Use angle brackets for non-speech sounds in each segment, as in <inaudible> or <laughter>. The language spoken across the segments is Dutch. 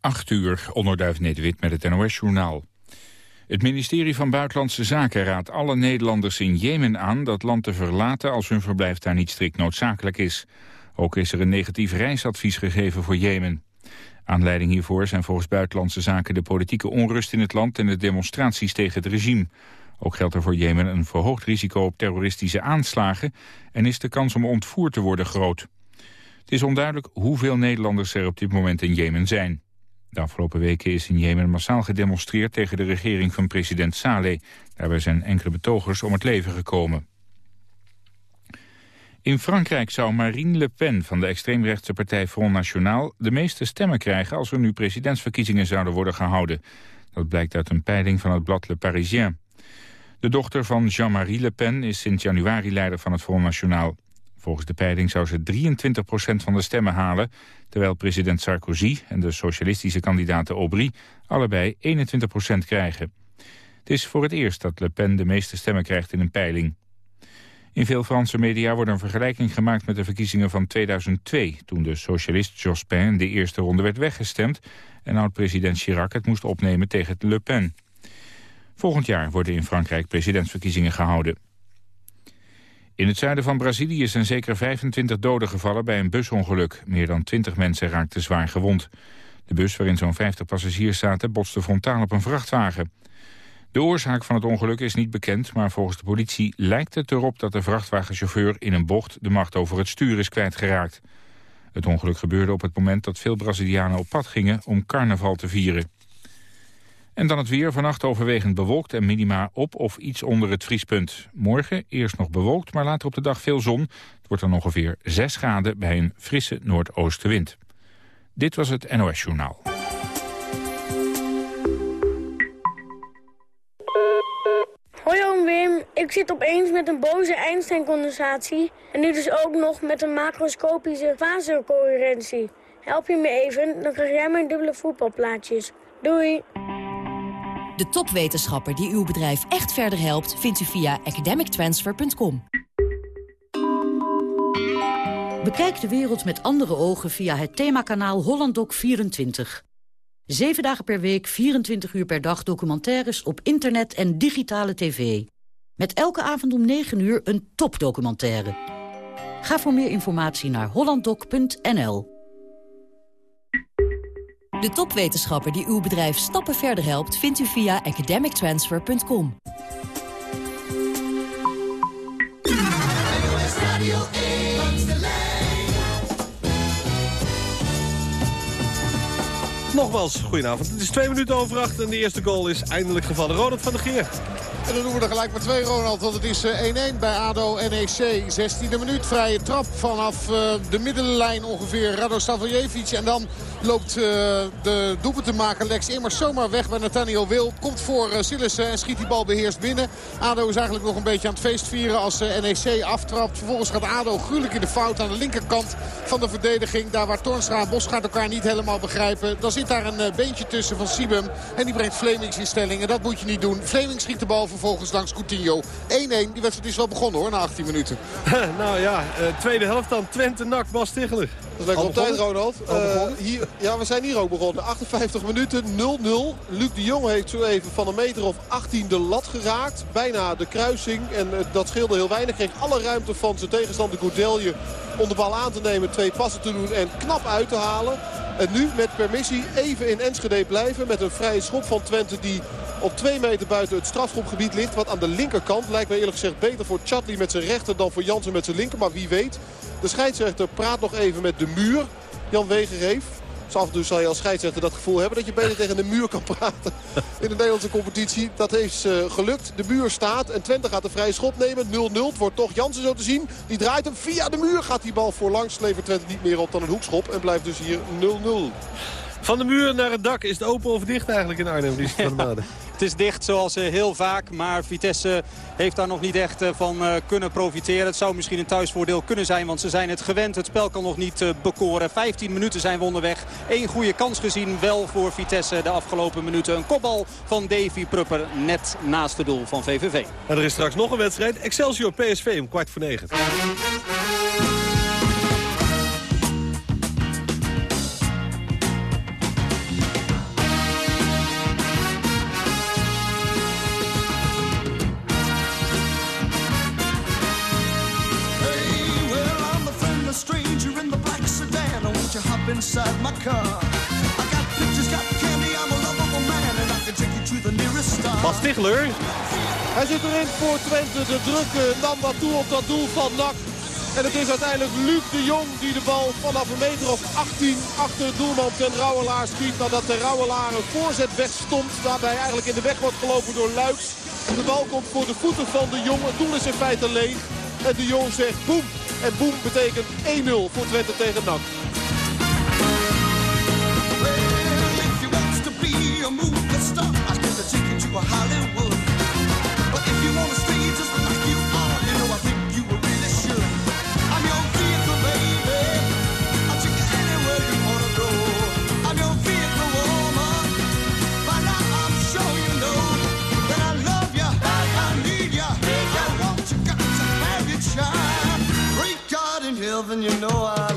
8 uur, onderduif Nederwit met het NOS-journaal. Het ministerie van Buitenlandse Zaken raadt alle Nederlanders in Jemen aan... dat land te verlaten als hun verblijf daar niet strikt noodzakelijk is. Ook is er een negatief reisadvies gegeven voor Jemen. Aanleiding hiervoor zijn volgens Buitenlandse Zaken... de politieke onrust in het land en de demonstraties tegen het regime. Ook geldt er voor Jemen een verhoogd risico op terroristische aanslagen... en is de kans om ontvoerd te worden groot. Het is onduidelijk hoeveel Nederlanders er op dit moment in Jemen zijn. De afgelopen weken is in Jemen massaal gedemonstreerd tegen de regering van president Saleh. Daarbij zijn enkele betogers om het leven gekomen. In Frankrijk zou Marine Le Pen van de extreemrechtse partij Front National de meeste stemmen krijgen als er nu presidentsverkiezingen zouden worden gehouden. Dat blijkt uit een peiling van het blad Le Parisien. De dochter van Jean-Marie Le Pen is sinds januari leider van het Front National. Volgens de peiling zou ze 23% van de stemmen halen... terwijl president Sarkozy en de socialistische kandidaat Aubry... allebei 21% krijgen. Het is voor het eerst dat Le Pen de meeste stemmen krijgt in een peiling. In veel Franse media wordt een vergelijking gemaakt met de verkiezingen van 2002... toen de socialist Jospin de eerste ronde werd weggestemd... en oud-president Chirac het moest opnemen tegen Le Pen. Volgend jaar worden in Frankrijk presidentsverkiezingen gehouden. In het zuiden van Brazilië zijn zeker 25 doden gevallen bij een busongeluk. Meer dan 20 mensen raakten zwaar gewond. De bus waarin zo'n 50 passagiers zaten botste frontaal op een vrachtwagen. De oorzaak van het ongeluk is niet bekend, maar volgens de politie lijkt het erop dat de vrachtwagenchauffeur in een bocht de macht over het stuur is kwijtgeraakt. Het ongeluk gebeurde op het moment dat veel Brazilianen op pad gingen om carnaval te vieren. En dan het weer. Vannacht overwegend bewolkt en minima op of iets onder het vriespunt. Morgen eerst nog bewolkt, maar later op de dag veel zon. Het wordt dan ongeveer 6 graden bij een frisse noordoostenwind. Dit was het NOS Journaal. Hoi oom Wim, ik zit opeens met een boze Einstein-condensatie... en nu dus ook nog met een macroscopische fasecoherentie. Help je me even, dan krijg jij mijn dubbele voetbalplaatjes. Doei! De topwetenschapper die uw bedrijf echt verder helpt... vindt u via academictransfer.com. Bekijk de wereld met andere ogen via het themakanaal HollandDoc24. Zeven dagen per week, 24 uur per dag documentaires op internet en digitale tv. Met elke avond om 9 uur een topdocumentaire. Ga voor meer informatie naar hollanddoc.nl. De topwetenschapper die uw bedrijf stappen verder helpt... vindt u via academictransfer.com. Nogmaals, goedenavond. Het is twee minuten over acht en de eerste goal is eindelijk gevallen. Ronald van der Geer. En dan doen we er gelijk maar twee, Ronald. Want het is 1-1 eh, bij ADO NEC. 16e minuut, vrije trap vanaf uh, de middenlijn ongeveer. Rado Stavljevic. En dan loopt uh, de doelpunt Lex Immers zomaar weg bij Nathaniel Wil. Komt voor Sillissen en schiet die bal beheerst binnen. ADO is eigenlijk nog een beetje aan het feest vieren als NEC aftrapt. Vervolgens gaat ADO gruwelijk in de fout aan de linkerkant van de verdediging. Daar waar Tornstra en Bosgaard elkaar niet helemaal begrijpen. Dan zit daar een beentje tussen van Sibum. En die brengt Flemings in stelling. En dat moet je niet doen. Flemings schiet de bal vervolgens langs Coutinho. 1-1. Die wedstrijd is wel begonnen hoor, na 18 minuten. <laughs> nou ja, uh, tweede helft dan. Twente, NAC, Bas Ticheler. Dat is lekker op tijd, Ronald. Uh, hier, ja, we zijn hier ook begonnen. 58 minuten, 0-0. Luc de Jong heeft zo even van een meter of 18 de lat geraakt. Bijna de kruising. En uh, dat scheelde heel weinig. Kreeg alle ruimte van zijn tegenstander Goudelje om de bal aan te nemen. Twee passen te doen en knap uit te halen. En nu met permissie even in Enschede blijven. Met een vrije schop van Twente die op twee meter buiten het strafschopgebied ligt. Wat aan de linkerkant lijkt mij eerlijk gezegd beter voor Chatli met zijn rechter dan voor Jansen met zijn linker. Maar wie weet. De scheidsrechter praat nog even met de muur. Jan Wegereef. Dus af en toe zal je als scheidsrechter dat gevoel hebben dat je beter tegen de muur kan praten in de Nederlandse competitie. Dat heeft uh, gelukt. De muur staat en Twente gaat de vrije schop nemen. 0-0. Het wordt toch Jansen zo te zien. Die draait hem via de muur. Gaat die bal voorlangs. Levert Twente niet meer op dan een hoekschop. En blijft dus hier 0-0. Van de muur naar het dak. Is het open of dicht eigenlijk in Arnhem? Die van de <laughs> Het is dicht zoals eh, heel vaak, maar Vitesse heeft daar nog niet echt eh, van eh, kunnen profiteren. Het zou misschien een thuisvoordeel kunnen zijn, want ze zijn het gewend. Het spel kan nog niet bekoren. 15 minuten zijn we onderweg. Eén goede kans gezien, wel voor Vitesse de afgelopen minuten. Een kopbal van Davy Prupper, net naast het doel van VVV. En er is straks nog een wedstrijd. Excelsior PSV om kwart voor negen. Inside my car. I got pictures, got candy, I'm a lovable man, and I can take you to the nearest star. Bas Stigler. Hij zit erin voor Twente. De druk uh, nam wat toe op dat doel van NAC. En het is uiteindelijk Luc de Jong die de bal vanaf een meter of 18 achter doelman ten Rouwelaar schiet. Nadat ten Rouwelaar een voorzet wegstond. Daarbij eigenlijk in de weg wordt gelopen door Luiks. De bal komt voor de voeten van de Jong. Het doel is in feite leeg. En de Jong zegt boem. En boem betekent 1-0 voor Twente tegen NAC. Hollywood. But if you wanna stay just like you are, you know I think you really should. I'm your vehicle, baby. I'll take you anywhere you wanna go. I'm your vehicle, woman. By now I'm sure you know that I love you, I need you, I want you, got to have child. In heaven, you know I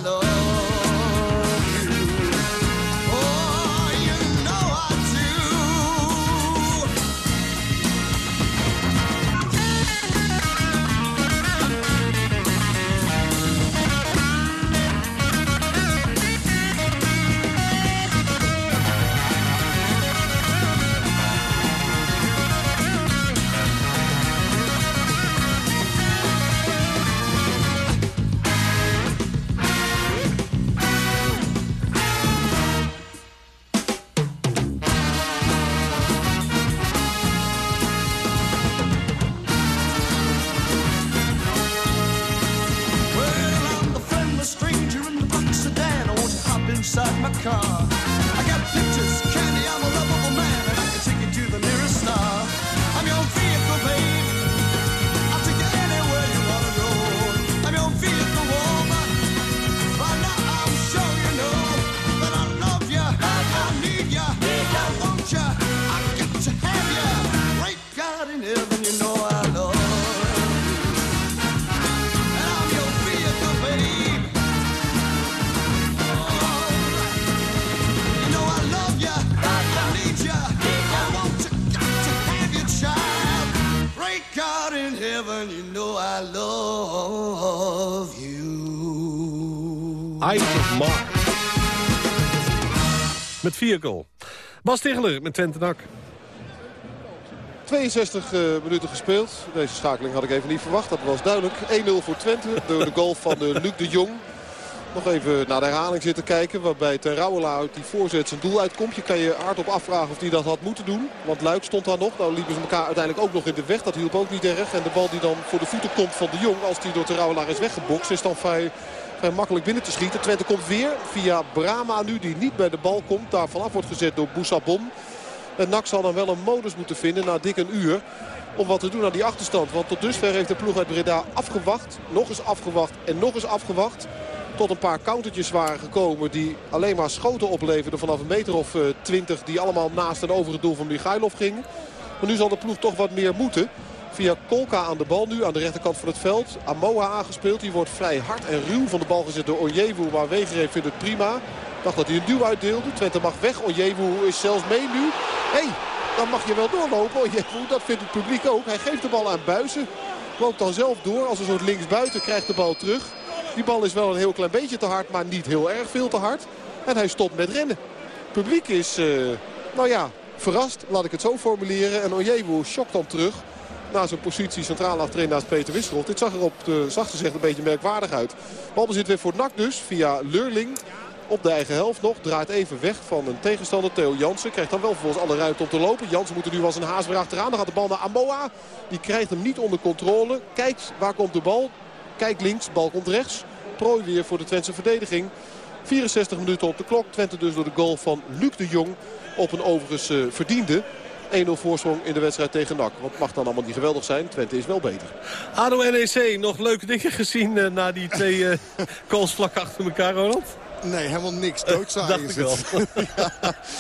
Eyes of Mark. Met goal. Bas Tegeler met Twente NAC. 62 eh, minuten gespeeld. Deze schakeling had ik even niet verwacht. Dat was duidelijk. 1-0 voor Twente door de goal van eh, Luc de Jong. Nog even naar de herhaling zitten kijken. Waarbij Ten Rauwelaar uit die voorzet zijn doel uitkomt. Je kan je hardop afvragen of hij dat had moeten doen. Want Luik stond daar nog. Nou liepen ze elkaar uiteindelijk ook nog in de weg. Dat hielp ook niet erg. En de bal die dan voor de voeten komt van de Jong. Als die door Rauwelaar is weggebokst. Is dan vrij makkelijk binnen te schieten. Twente komt weer via Brama nu. Die niet bij de bal komt. Daar vanaf wordt gezet door Boussabon. En NAC zal dan wel een modus moeten vinden na dik een uur. Om wat te doen aan die achterstand. Want tot dusver heeft de ploeg uit Breda afgewacht. Nog eens afgewacht en nog eens afgewacht. Tot een paar countertjes waren gekomen die alleen maar schoten opleverden vanaf een meter of twintig. Die allemaal naast en over het doel van Michailov gingen. Maar nu zal de ploeg toch wat meer moeten. Via Kolka aan de bal nu aan de rechterkant van het veld. Amoa aangespeeld. Die wordt vrij hard en ruw van de bal gezet door Onjewu. Maar Wegereef vindt het prima. Dacht dat hij een duw uitdeelde. Twente mag weg. Onjewu is zelfs mee nu. Hey, dan mag je wel doorlopen. Onjewu, dat vindt het publiek ook. Hij geeft de bal aan Buizen. Loopt dan zelf door als een soort linksbuiten. Krijgt de bal terug. Die bal is wel een heel klein beetje te hard, maar niet heel erg veel te hard. En hij stopt met rennen. Het publiek is, uh, nou ja, verrast. Laat ik het zo formuleren. En Onjewu schokt dan terug. Na zijn positie centraal achterin naast Peter Wisserold. Dit zag er op de zacht gezegd een beetje merkwaardig uit. Balbezit weer voor NAC dus via Lurling. Op de eigen helft nog. Draait even weg van een tegenstander. Theo Jansen krijgt dan wel vervolgens alle ruimte om te lopen. Jansen moet er nu als een haas weer achteraan. Dan gaat de bal naar Amoa. Die krijgt hem niet onder controle. Kijkt waar komt de bal. Kijkt links. Bal komt rechts. Prooi weer voor de Twentse verdediging. 64 minuten op de klok. Twente dus door de goal van Luc de Jong. Op een overigens uh, verdiende 1-0 voorsprong in de wedstrijd tegen NAC. Wat mag dan allemaal niet geweldig zijn. Twente is wel beter. ADO NEC, nog leuke dingen gezien uh, na die twee uh, <laughs> goals vlak achter elkaar, Ronald? Nee, helemaal niks. Doodzaai is het. <laughs> ja,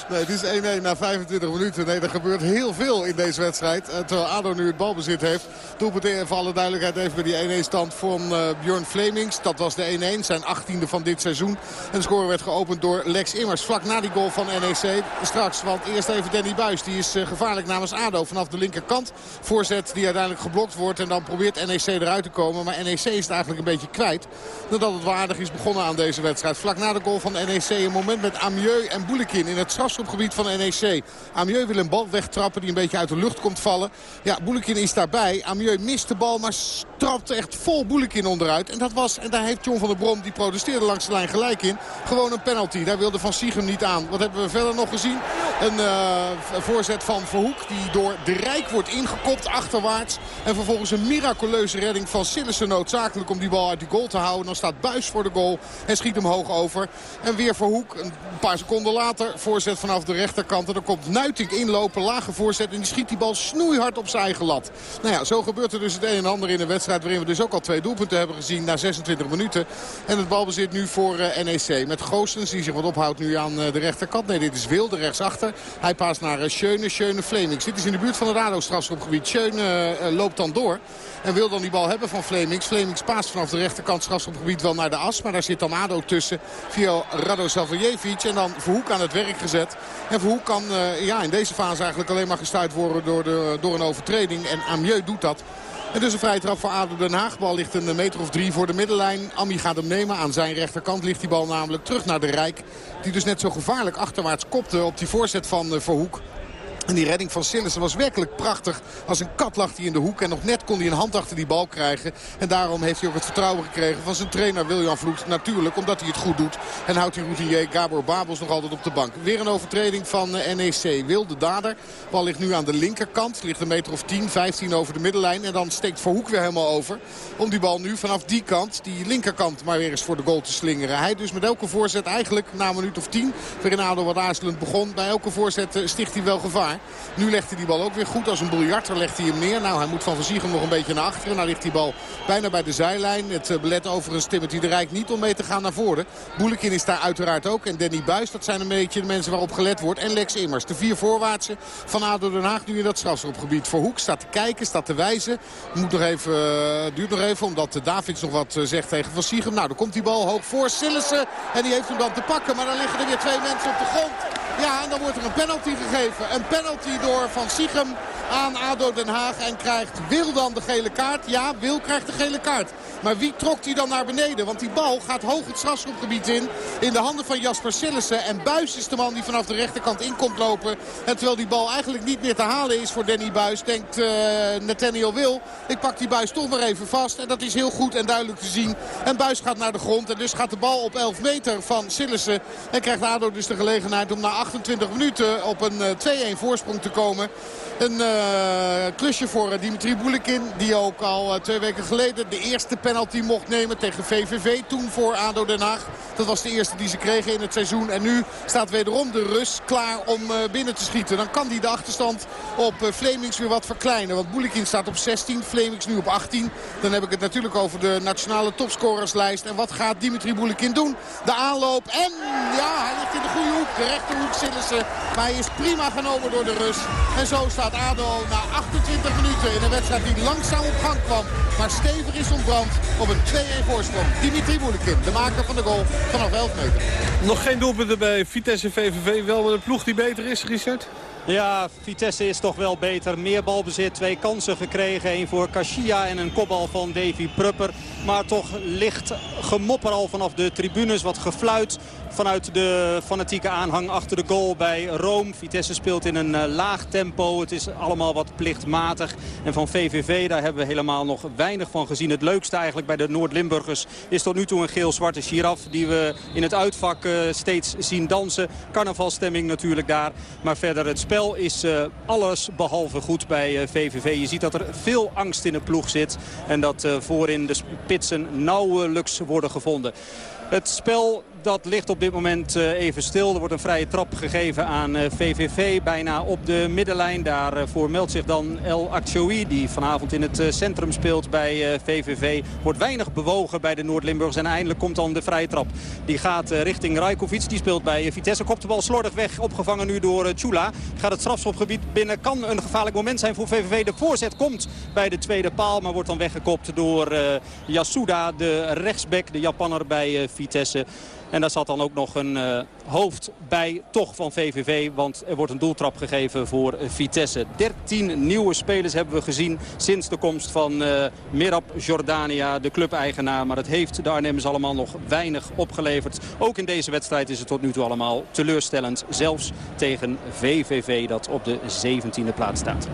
nee, het is 1-1 na 25 minuten. Nee, er gebeurt heel veel in deze wedstrijd. Uh, terwijl ADO nu het balbezit heeft. Doelpunt voor alle duidelijkheid even bij die 1-1 stand van uh, Björn Flemings. Dat was de 1-1, zijn 18e van dit seizoen. En de score werd geopend door Lex Immers. Vlak na die goal van NEC. Straks, want eerst even Danny Buis. Die is uh, gevaarlijk namens ADO vanaf de linkerkant. Voorzet die uiteindelijk geblokt wordt. En dan probeert NEC eruit te komen. Maar NEC is het eigenlijk een beetje kwijt. Nadat het waardig is begonnen aan deze wedstrijd. Vlak na de goal van NEC. Een moment met Amieux en Boulekin in het strafschopgebied van NEC. Amieux wil een bal wegtrappen die een beetje uit de lucht komt vallen. Ja, Boulekin is daarbij. Amieux mist de bal, maar trapt echt vol Boulekin onderuit. En dat was, en daar heeft John van der Brom, die protesteerde langs de lijn gelijk in. Gewoon een penalty. Daar wilde Van Siegem niet aan. Wat hebben we verder nog gezien? Een uh, voorzet van Verhoek die door de Rijk wordt ingekopt achterwaarts. En vervolgens een miraculeuze redding van Sillissen noodzakelijk om die bal uit die goal te houden. Dan staat Buis voor de goal en schiet hem hoog over. En weer Verhoek, een paar seconden later, voorzet vanaf de rechterkant. En dan komt Nuitink inlopen, lage voorzet en die schiet die bal snoeihard op zijn eigen lat. Nou ja, zo gebeurt er dus het een en ander in een wedstrijd waarin we dus ook al twee doelpunten hebben gezien na 26 minuten. En het balbezit nu voor uh, NEC met Goossens die zich wat ophoudt nu aan uh, de rechterkant. Nee, dit is Wilde rechtsachter. Hij paast naar uh, Schöne, Schöne Flemings. Dit is in de buurt van het ADO-strafschopgebied. Schöne loopt dan door. En wil dan die bal hebben van Flemings. Flemings paast vanaf de rechterkant strafschopgebied wel naar de as. Maar daar zit dan ADO tussen via Rado Savljevic. En dan Verhoek aan het werk gezet. En Verhoek kan uh, ja, in deze fase eigenlijk alleen maar gestuurd worden door, de, door een overtreding. En Amieux doet dat. En dus een vrije trap voor ADO Den Haag. Bal ligt een meter of drie voor de middenlijn. Ami gaat hem nemen. Aan zijn rechterkant ligt die bal namelijk terug naar de Rijk. Die dus net zo gevaarlijk achterwaarts kopte op die voorzet van uh, Verhoek. En die redding van Sillissen was werkelijk prachtig. Als een kat lag hij in de hoek. En nog net kon hij een hand achter die bal krijgen. En daarom heeft hij ook het vertrouwen gekregen van zijn trainer William Vloed. Natuurlijk, omdat hij het goed doet. En houdt die routinier Gabor Babels nog altijd op de bank. Weer een overtreding van NEC. Wil de dader. Bal ligt nu aan de linkerkant. Ligt een meter of 10, 15 over de middenlijn. En dan steekt Verhoek weer helemaal over. Om die bal nu vanaf die kant, die linkerkant, maar weer eens voor de goal te slingeren. Hij dus met elke voorzet eigenlijk na een minuut of 10. Waarin wat aarzelend begon. Bij elke voorzet sticht hij wel gevaar. Nu legt hij die bal ook weer goed. Als een biljarter legt hij hem neer. Nou, hij moet van Versiegem nog een beetje naar achteren. Nou ligt die bal bijna bij de zijlijn. Het belet overigens Timothy de Rijk niet om mee te gaan naar voren. Boelekin is daar uiteraard ook. En Danny Buis, dat zijn een beetje de mensen waarop gelet wordt. En Lex Immers, de vier voorwaartse van ADO Den Haag nu in dat strafschopgebied. Voor Hoek staat te kijken, staat te wijzen. Moet nog even, uh, duurt nog even, omdat Davids nog wat uh, zegt tegen Van. Nou, dan komt die bal hoog voor Sillissen. En die heeft hem dan te pakken. Maar dan liggen er weer twee mensen op de grond. Ja, en dan wordt er een penalty gegeven. Een penalty door Van Siegem aan ADO Den Haag. En krijgt Wil dan de gele kaart? Ja, Wil krijgt de gele kaart. Maar wie trok die dan naar beneden? Want die bal gaat hoog het strafschopgebied in. In de handen van Jasper Sillissen. En Buis is de man die vanaf de rechterkant in komt lopen. En terwijl die bal eigenlijk niet meer te halen is voor Danny Buis. Denkt uh, Nathaniel Wil. Ik pak die Buis toch maar even vast. En dat is heel goed en duidelijk te zien. En Buis gaat naar de grond. En dus gaat de bal op 11 meter van Sillissen. En krijgt ADO dus de gelegenheid om na 28 minuten op een uh, 2-1 voorsprong te komen. Een uh, klusje voor Dimitri Boulekin. Die ook al uh, twee weken geleden de eerste penalty mocht nemen tegen VVV. Toen voor ADO Den Haag. Dat was de eerste die ze kregen in het seizoen. En nu staat wederom de Rus klaar om binnen te schieten. Dan kan hij de achterstand op Flemings weer wat verkleinen. Want Boulekin staat op 16. Flemings nu op 18. Dan heb ik het natuurlijk over de nationale topscorerslijst. En wat gaat Dimitri Boulekin doen? De aanloop. En ja, hij ligt in de goede hoek. De rechterhoek Sillissen. Maar hij is prima genomen door de Rus. En zo staat ADO na 28 minuten in een wedstrijd die langzaam op gang kwam. Maar stevig is ontbrand op een 2-1 voorsprong. Dimitri Boulekin, de maker van de goal vanaf 11 meter. Nog geen doelpunten bij Vitesse VVV. Wel met een ploeg die beter is, Richard? Ja, Vitesse is toch wel beter. Meer balbezit, twee kansen gekregen. Eén voor Kashia en een kopbal van Davy Prupper. Maar toch licht gemopper al vanaf de tribunes. Wat gefluit vanuit de fanatieke aanhang achter de goal bij Rome. Vitesse speelt in een uh, laag tempo. Het is allemaal wat plichtmatig. En van VVV, daar hebben we helemaal nog weinig van gezien. Het leukste eigenlijk bij de Noord-Limburgers is tot nu toe een geel-zwarte giraf. Die we in het uitvak uh, steeds zien dansen. Carnavalstemming natuurlijk daar. Maar verder het spel is uh, alles behalve goed bij VVV. Je ziet dat er veel angst in de ploeg zit. En dat voorin de spitsen nauwelijks worden gevonden. Het spel dat ligt op dit moment even stil. Er wordt een vrije trap gegeven aan VVV. Bijna op de middenlijn. Daarvoor meldt zich dan El Achoui. Die vanavond in het centrum speelt bij VVV. Wordt weinig bewogen bij de Noord-Limburgers. En eindelijk komt dan de vrije trap. Die gaat richting Rajkovic. Die speelt bij Vitesse. Kopt de bal slordig weg. Opgevangen nu door Chula. Gaat het strafschopgebied binnen. Kan een gevaarlijk moment zijn voor VVV. De voorzet komt bij de tweede paal. Maar wordt dan weggekopt door Yasuda. De rechtsback. De Japanner bij Vitesse. En daar zat dan ook nog een uh, hoofd bij, toch van VVV. Want er wordt een doeltrap gegeven voor Vitesse. 13 nieuwe spelers hebben we gezien sinds de komst van uh, Mirab Jordania, de clubeigenaar. Maar het heeft de Arnhemmers allemaal nog weinig opgeleverd. Ook in deze wedstrijd is het tot nu toe allemaal teleurstellend. Zelfs tegen VVV dat op de 17e plaats staat.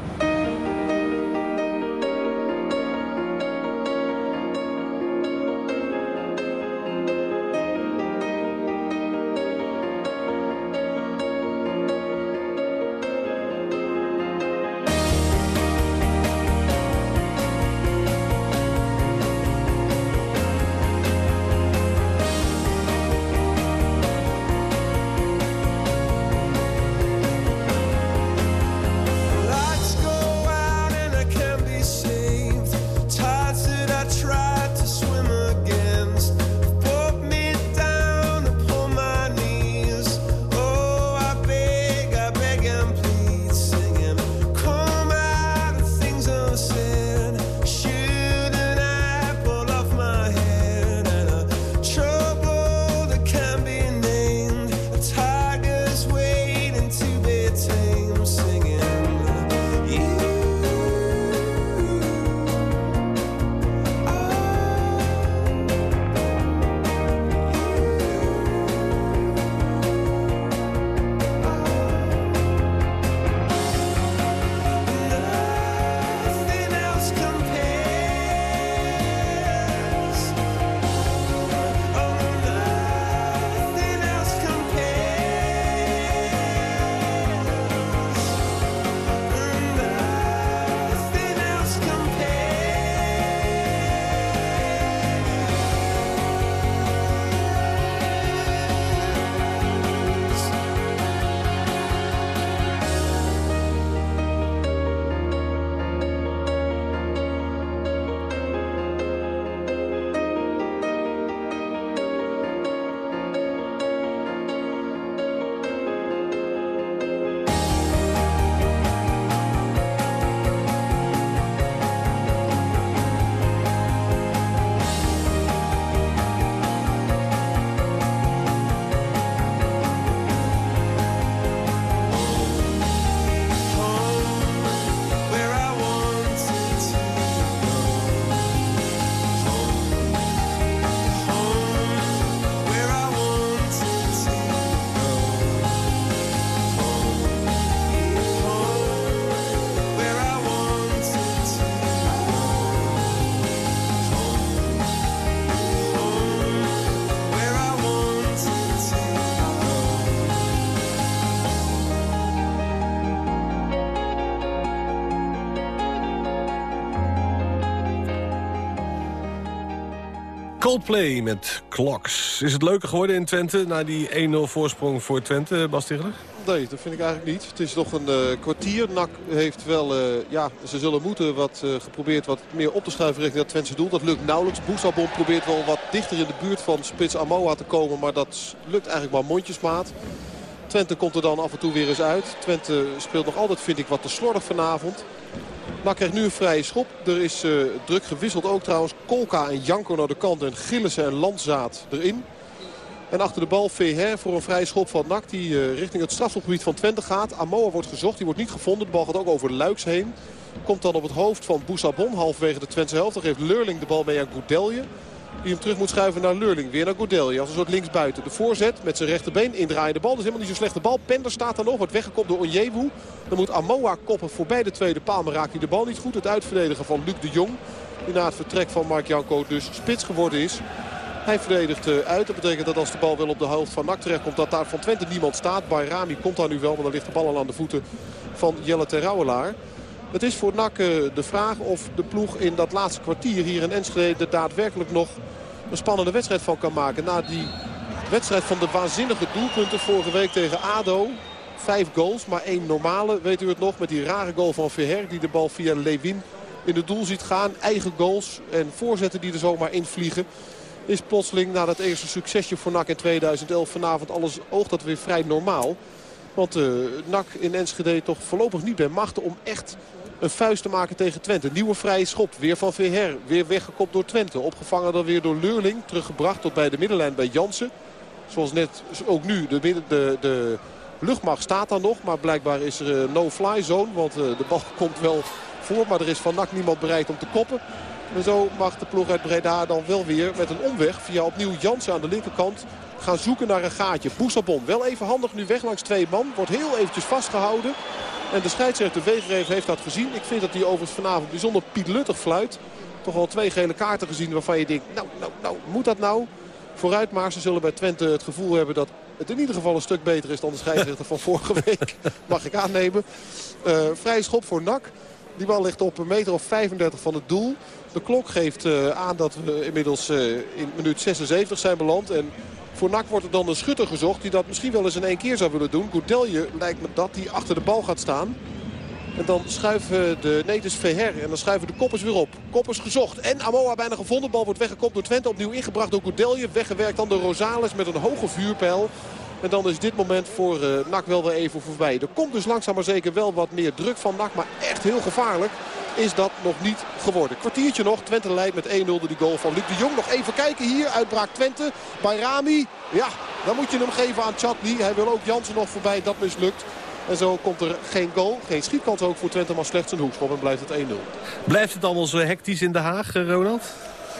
Coldplay met Clocks. Is het leuker geworden in Twente na die 1-0 voorsprong voor Twente, Bas Tichler? Nee, dat vind ik eigenlijk niet. Het is nog een uh, kwartier. NAC heeft wel, uh, ja, ze zullen moeten wat uh, geprobeerd wat meer op te schuiven richting dat Twentse doel. Dat lukt nauwelijks. Boesabon probeert wel wat dichter in de buurt van Spits Amoa te komen. Maar dat lukt eigenlijk maar mondjesmaat. Twente komt er dan af en toe weer eens uit. Twente speelt nog altijd, vind ik, wat te slordig vanavond. NAC krijgt nu een vrije schop. Er is uh, druk gewisseld ook trouwens. Kolka en Janko naar de kant en Gillissen en Landzaat erin. En achter de bal Veher voor een vrije schop van NAC die uh, richting het strafschopgebied van Twente gaat. Amoa wordt gezocht, die wordt niet gevonden. De bal gaat ook over Luiks heen. Komt dan op het hoofd van Boussabon, halverwege de Twentse helft. Dan geeft Leurling de bal mee aan Goudelje. Die hem terug moet schuiven naar Leurling. Weer naar Goudelje als een soort linksbuiten. De voorzet met zijn rechterbeen indraaien de bal. Dat is helemaal niet zo'n slechte bal. Pender staat er nog, wordt weggekopt door Onyewu. Dan moet Amoa koppen voorbij de tweede paal. Maar raakt hij de bal niet goed. Het uitverdedigen van Luc de Jong. Die na het vertrek van Mark Janko dus spits geworden is. Hij verdedigt uit. Dat betekent dat als de bal wel op de helft van NAC terecht komt... dat daar van Twente niemand staat. Bayrami komt daar nu wel, maar dan ligt de bal al aan de voeten van Jelle Terrouwelaar. Het is voor NAC de vraag of de ploeg in dat laatste kwartier hier in Enschede... er daadwerkelijk nog een spannende wedstrijd van kan maken. Na die wedstrijd van de waanzinnige doelpunten vorige week tegen ADO. Vijf goals, maar één normale, weet u het nog. Met die rare goal van Verher die de bal via Lewin in het doel ziet gaan. Eigen goals en voorzetten die er zomaar invliegen. Is plotseling na dat eerste succesje voor NAC in 2011 vanavond alles oogt dat weer vrij normaal. Want uh, NAC in Enschede toch voorlopig niet bij machten om echt een vuist te maken tegen Twente. Nieuwe vrije schop, weer van VR, weer weggekopt door Twente. Opgevangen dan weer door Leurling, teruggebracht tot bij de middenlijn bij Jansen. Zoals net ook nu. De, de, de luchtmacht staat daar nog. Maar blijkbaar is er een no-fly zone. Want eh, de bal <laughs> komt wel voor. Maar er is van NAC niemand bereid om te koppen. En zo mag de ploeg uit Breda dan wel weer met een omweg via opnieuw Jansen aan de linkerkant gaan zoeken naar een gaatje. Boesabon wel even handig nu weg langs twee man. Wordt heel eventjes vastgehouden. En de scheidsrechter Wegereef heeft dat gezien. Ik vind dat hij overigens vanavond bijzonder pietluttig fluit. Toch al twee gele kaarten gezien waarvan je denkt, nou, nou, nou, moet dat nou? Vooruit maar ze zullen bij Twente het gevoel hebben dat het in ieder geval een stuk beter is dan de scheidsrechter van vorige week. <laughs> Mag ik aannemen. Eh vrije schop voor NAC. Die bal ligt op een meter of 35 van het doel. De klok geeft eh, aan dat we inmiddels eh, in minuut 76 zijn beland. En voor NAC wordt er dan een schutter gezocht die dat misschien wel eens in één keer zou willen doen. Goudelje lijkt me dat die achter de bal gaat staan. En dan schuiven de Netes Verher en dan schuiven de koppers weer op. Koppers gezocht en Amoa bijna gevonden. Bal wordt weggekopt door Twente. Opnieuw ingebracht door Goudelje. Weggewerkt dan door Rosales met een hoge vuurpijl. En dan is dit moment voor eh NAC wel weer even voorbij. Er komt dus langzaam maar zeker wel wat meer druk van NAC. Maar echt heel gevaarlijk is dat nog niet geworden. Kwartiertje nog. Twente leidt met 1-0 door die goal van Luc de Jong. Nog even kijken hier. Uitbraak Twente. Bayrami. Ja, dan moet je hem geven aan Chatli. Hij wil ook Jansen nog voorbij. Dat mislukt. En zo komt er geen goal. Geen schietkans ook voor Twente. Maar slechts een hoekschop. En blijft het 1-0. Blijft het allemaal zo hectisch in Den Haag, eh, Ronald?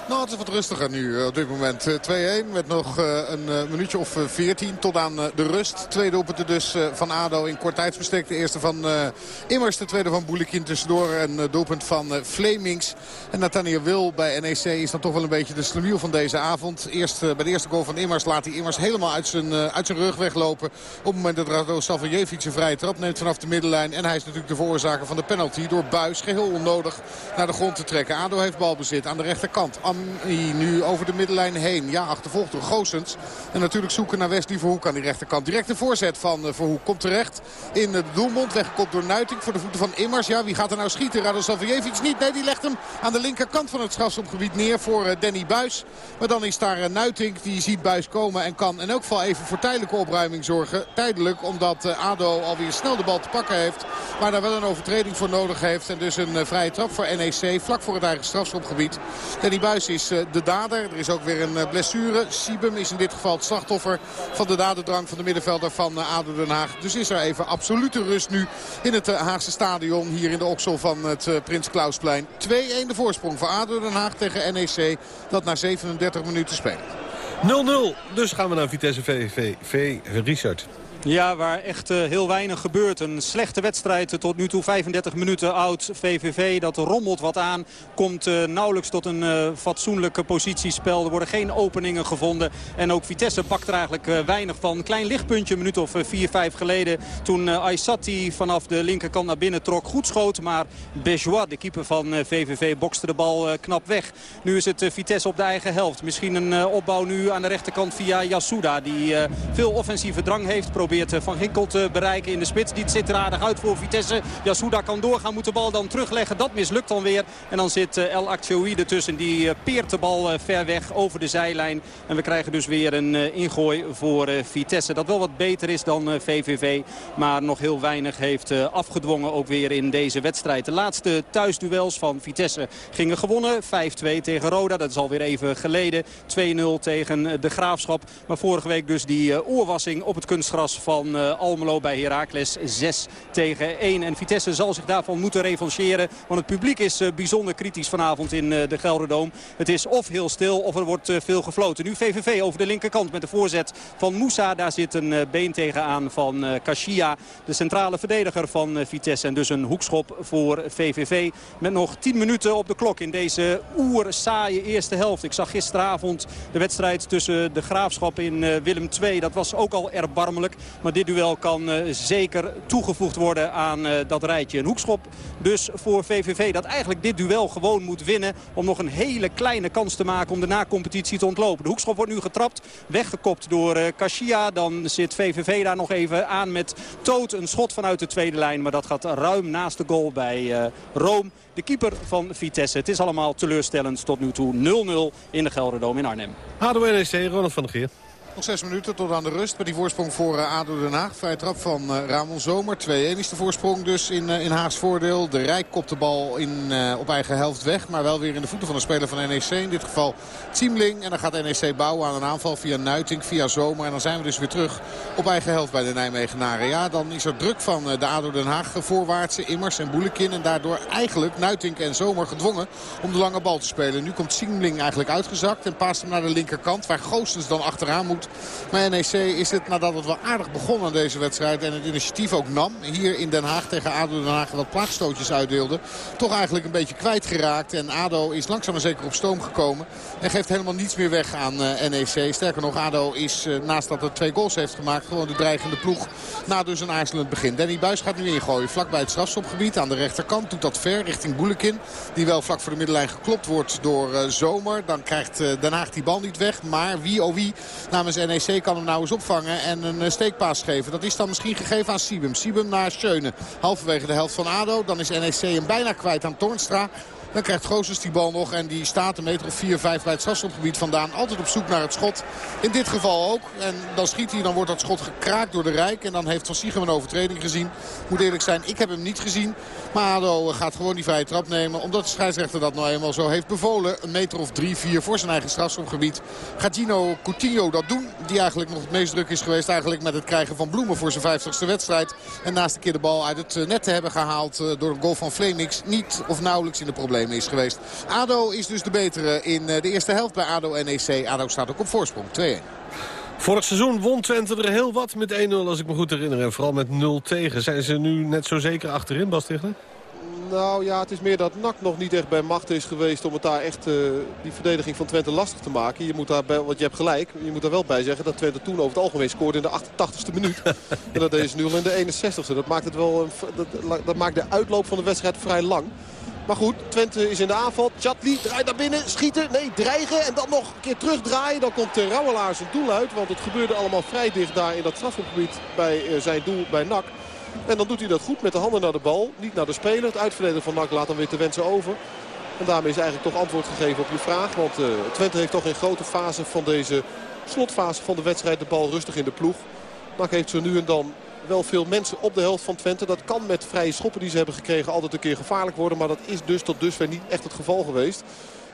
Nou, het is wat rustiger nu eh, op dit moment. Eh, 2-1 met nog eh, een eh, minuutje of eh, 14 tot aan eh, de rust. Twee doelpunten dus eh, van ADO in kort tijdsbestek. De eerste van eh, Immers, de tweede van Boulekin tussendoor. En eh, doelpunt van eh, Flemings. En Nathaniel Wil bij NEC is dan toch wel een beetje de slemiel van deze avond. Eerst eh, bij de eerste goal van Immers laat hij Immers helemaal uit zijn, eh, uit zijn rug weglopen. Op het moment dat Rado Salvajevic een vrije trap neemt vanaf de middenlijn. En hij is natuurlijk de veroorzaker van de penalty door Buis. Geheel onnodig naar de grond te trekken. ADO heeft balbezit aan de rechterkant. Ammi nu over de middenlijn heen. Ja, achtervolgd door Goossens. En natuurlijk zoeken naar Wesley Verhoek aan die rechterkant. Direct de voorzet van eh, Verhoek komt terecht in de doelmond. Weggekopt door Nuiting voor de voeten van Immers. Ja, wie gaat er nou schieten? Rado Salvajevic niet. Nee, die legt hem aan de linkerkant van het strafschopgebied neer voor eh, Danny Buis. Maar dan is daar eh, Nuiting. Die ziet Buis komen en kan in elk geval even voor tijdelijke opruiming zorgen. Tijdelijk omdat eh, ADO alweer snel de bal te pakken heeft. Maar daar wel een overtreding voor nodig heeft. En dus een eh, vrije trap voor NEC. Vlak voor het eigen strafschopgebied. Danny Buis is eh, de dader. Er is ook weer een eh, blessure. Siebem is in dit geval het slachtoffer van de daderdrang van de middenvelder van eh, ADO Den Haag. Dus is er even absolute rust nu in het Haagse stadion. Hier in de oksel van het Prins Klausplein. 2-1 de voorsprong voor ADO Den Haag tegen NEC. Dat na 37 minuten speelt. 0-0. Dus gaan we naar Vitesse VVV. Richard. Ja, waar echt eh, heel weinig gebeurt. Een slechte wedstrijd eh, tot nu toe, 35 minuten oud. VVV, dat rommelt wat aan. Komt eh, nauwelijks tot een fatsoenlijke positiespel. Er worden geen openingen gevonden. En ook Vitesse pakt er eigenlijk weinig van. Klein lichtpuntje, een minuut of 4, 5 geleden. Toen Aysati vanaf de linkerkant naar binnen trok. Goed schoot, maar Bejois, de keeper van VVV, bokste de bal knap weg. Nu is het Vitesse op de eigen helft. Misschien een opbouw nu aan de rechterkant via Yasuda. Die veel offensieve drang heeft. Probeert eh, Van Ginkel te bereiken in de spits. Die zit er aardig uit voor Vitesse. Yasuda kan doorgaan, moet de bal dan terugleggen. Dat mislukt dan weer. En dan zit eh, El Actioui ertussen. Die eh, peert de bal ver weg over de zijlijn. En we krijgen dus weer een ingooi voor Vitesse. Dat wel wat beter is dan VVV. Maar nog heel weinig heeft afgedwongen ook weer in deze wedstrijd. De laatste thuisduels van Vitesse gingen gewonnen. 5-2 tegen Roda. Dat is alweer even geleden. 2-0 tegen de Graafschap. Maar vorige week dus die oorwassing op het kunstgras van eh, Almelo bij Heracles. 6 tegen 1. En Vitesse zal zich daarvan moeten revancheren. Want het publiek is eh, bijzonder kritisch vanavond in eh, de Gelderdoom. Het is of heel stil of er wordt veel gefloten. Nu VVV over de linkerkant met de voorzet van Moussa. Daar zit een been tegenaan van Kashia. De centrale verdediger van Vitesse. En dus een hoekschop voor VVV. Met nog 10 minuten op de klok in deze oer saaie eerste helft. Ik zag gisteravond de wedstrijd tussen de Graafschap in Willem II. Dat was ook al erbarmelijk. Maar dit duel kan eh, zeker toegevoegd worden aan eh, dat rijtje. Een hoekschop dus voor VVV dat eigenlijk dit duel gewoon moet winnen. Om nog een hele kleine kans te maken om de na-competitie te ontlopen. De hoekschop wordt nu getrapt. Weggekopt door eh, Kashia. Dan zit VVV daar nog even aan met Toot. Een schot vanuit de tweede lijn. Maar dat gaat ruim naast de goal bij eh Room. De keeper van Vitesse. Het is allemaal teleurstellend tot nu toe 0-0 in de Gelderdoom in Arnhem. ADO NEC, Ronald van der Geer. Nog zes minuten tot aan de rust. Bij die voorsprong voor uh, ADO Den Haag. Vrije trap van uh, Ramon Zomer. 2-1 is de voorsprong dus in, uh, in Haags voordeel. De Rijk kopt de bal in, op eigen helft weg. Maar wel weer in de voeten van de speler van NEC. In dit geval Ziemling. En dan gaat NEC bouwen aan een aanval via Nuiting, via Zomer. En dan zijn we dus weer terug op eigen helft bij de Nijmegenaren. Ja, dan is er druk van de ADO Den Haag voorwaartse. Immers en Boelekin. En daardoor eigenlijk Nuiting en Zomer gedwongen om de lange bal te spelen. Nu komt Ziemling eigenlijk uitgezakt. En paast hem naar de linkerkant. Waar Goostens dan achteraan moet. Maar NEC is het nadat het wel aardig begon aan deze wedstrijd en het initiatief ook nam. Hier in Den Haag tegen ADO Den Haag wat plaagstootjes uitdeelde. Toch eigenlijk een beetje kwijtgeraakt. En ADO is langzaam maar zeker op stoom gekomen. En geeft helemaal niets meer weg aan uh, NEC. Sterker nog, ADO is uh, naast dat het twee goals heeft gemaakt gewoon de dreigende ploeg. Na dus een aarzelend begin. Danny Buis gaat nu ingooien. Vlak bij het strafstopgebied aan de rechterkant. Doet dat ver richting Boelekin. Die wel vlak voor de middenlijn geklopt wordt door uh, Zomer. Dan krijgt Den Haag die bal niet weg. Maar wie oh wie namens NEC kan hem nou eens opvangen en een steekpaas geven. Dat is dan misschien gegeven aan Siebem. Siebem naar Schöne. Halverwege de helft van ADO. Dan is NEC hem bijna kwijt aan Toornstra. Dan krijgt Goossens die bal nog en die staat een meter of 4, 5 bij het strafschopgebied vandaan. Altijd op zoek naar het schot. In dit geval ook. En dan schiet hij, dan wordt dat schot gekraakt door de Rijk. En dan heeft Van Siegem een overtreding gezien. Moet eerlijk zijn, ik heb hem niet gezien. Maar ADO gaat gewoon die vrije trap nemen. Omdat de scheidsrechter dat nou eenmaal zo heeft bevolen. Een meter of 3, 4 voor zijn eigen strafschopgebied. Gaat Gino Coutinho dat doen. Die eigenlijk nog het meest druk is geweest eigenlijk met het krijgen van bloemen voor zijn 50ste wedstrijd. En naast een keer de bal uit het net te hebben gehaald door een goal van Flemix. Niet of nauwelijks in de problemen is geweest. ADO is dus de betere in de eerste helft bij ADO NEC. ADO staat ook op voorsprong 2-1. Vorig seizoen won Twente er heel wat met 1-0 als ik me goed herinner. En vooral met 0 tegen. Zijn ze nu net zo zeker achterin, Bas Tichler? Nou ja, het is meer dat NAC nog niet echt bij macht is geweest om het daar echt uh, die verdediging van Twente lastig te maken. Je moet daar, bij, want je hebt gelijk, je moet daar wel bij zeggen dat Twente toen over het algemeen scoorde in de 88ste minuut. <laughs> en dat is nu al in de 61ste. Dat maakt, het wel, dat, dat maakt de uitloop van de wedstrijd vrij lang. Maar goed, Twente is in de aanval. Chatli draait naar binnen, schieten, nee, dreigen. En dan nog een keer terugdraaien. Dan komt Rauwelaar zijn doel uit. Want het gebeurde allemaal vrij dicht daar in dat strafgebied bij uh, zijn doel bij NAC. En dan doet hij dat goed met de handen naar de bal. Niet naar de speler. Het uitverleden van NAC laat dan weer te wensen over. En daarmee is eigenlijk toch antwoord gegeven op je vraag. Want uh, Twente heeft toch in grote fase van deze slotfase van de wedstrijd de bal rustig in de ploeg. NAC heeft zo nu en dan wel veel mensen op de helft van Twente. Dat kan met vrije schoppen die ze hebben gekregen altijd een keer gevaarlijk worden. Maar dat is dus tot dusver niet echt het geval geweest.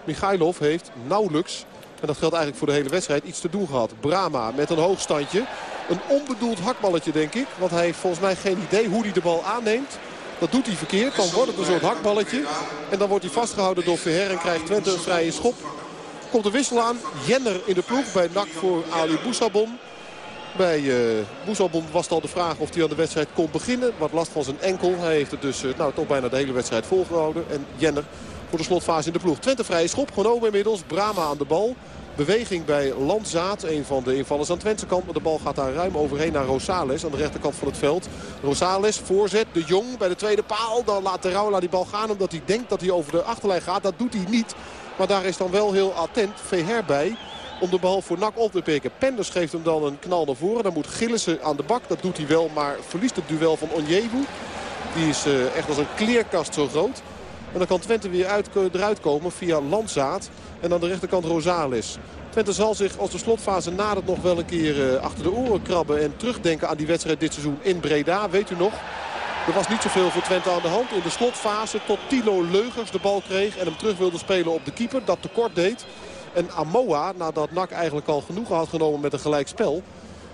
Michailov heeft nauwelijks, en dat geldt eigenlijk voor de hele wedstrijd, iets te doen gehad. Brama met een hoogstandje. Een onbedoeld hakballetje denk ik. Want hij heeft volgens mij geen idee hoe hij de bal aanneemt. Dat doet hij verkeerd. Dan wordt het een soort hakballetje. En dan wordt hij vastgehouden door Verher en krijgt Twente een vrije schop. Komt de wissel aan. Jenner in de ploeg bij NAC voor Ali Boussabon. Bij uh, was het al de vraag of hij aan de wedstrijd kon beginnen. Wat last van zijn enkel. Hij heeft het dus uh, nou, toch bijna de hele wedstrijd volgehouden. En Jenner voor de slotfase in de ploeg. Twente vrije schop genomen inmiddels. Brama aan de bal. Beweging bij Landzaat, een van de invallers aan Twente kant. Maar de bal gaat daar ruim overheen naar Rosales aan de rechterkant van het veld. Rosales, voorzet, de Jong bij de tweede paal. Dan laat de Raula die bal gaan omdat hij denkt dat hij over de achterlijn gaat. Dat doet hij niet. Maar daar is dan wel heel attent Veher bij om de bal voor Nak op te pikken. Penders geeft hem dan een knal naar voren. Dan moet Gillissen aan de bak. Dat doet hij wel, maar verliest het duel van Onjewu. Die is uh, echt als een kleerkast zo groot. En dan kan Twente weer uit, eruit komen via Landzaat. En aan de rechterkant Rosales. Twente zal zich als de slotfase nadert nog wel een keer uh, achter de oren krabben. En terugdenken aan die wedstrijd dit seizoen in Breda. Weet u nog? Er was niet zoveel voor Twente aan de hand. In de slotfase tot Tilo Leugers de bal kreeg. En hem terug wilde spelen op de keeper. Dat tekort deed. En Amoa, nadat NAC eigenlijk al genoegen had genomen met een gelijkspel...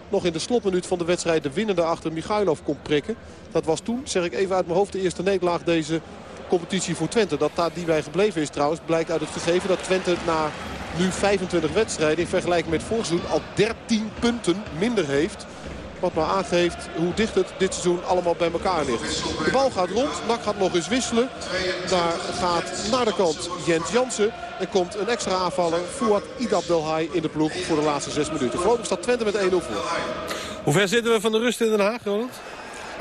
nog in de slotminuut van de wedstrijd de winnende achter Michailov kon prikken. Dat was toen, zeg ik even uit mijn hoofd, de eerste nederlaag deze competitie voor Twente. Dat daar die bij gebleven is trouwens, blijkt uit het gegeven dat Twente na nu 25 wedstrijden... in vergelijking met vorig seizoen al 13 punten minder heeft... Wat maar aangeeft hoe dicht het dit seizoen allemaal bij elkaar ligt. De bal gaat rond. Nak gaat nog eens wisselen. Daar gaat naar de kant Jens Jansen. En komt een extra aanvaller. Fouad Idabdelhai in de ploeg voor de laatste zes minuten. Voorlopig staat Twente met 1-0 voor. Hoe ver zitten we van de rust in Den Haag, Ronald?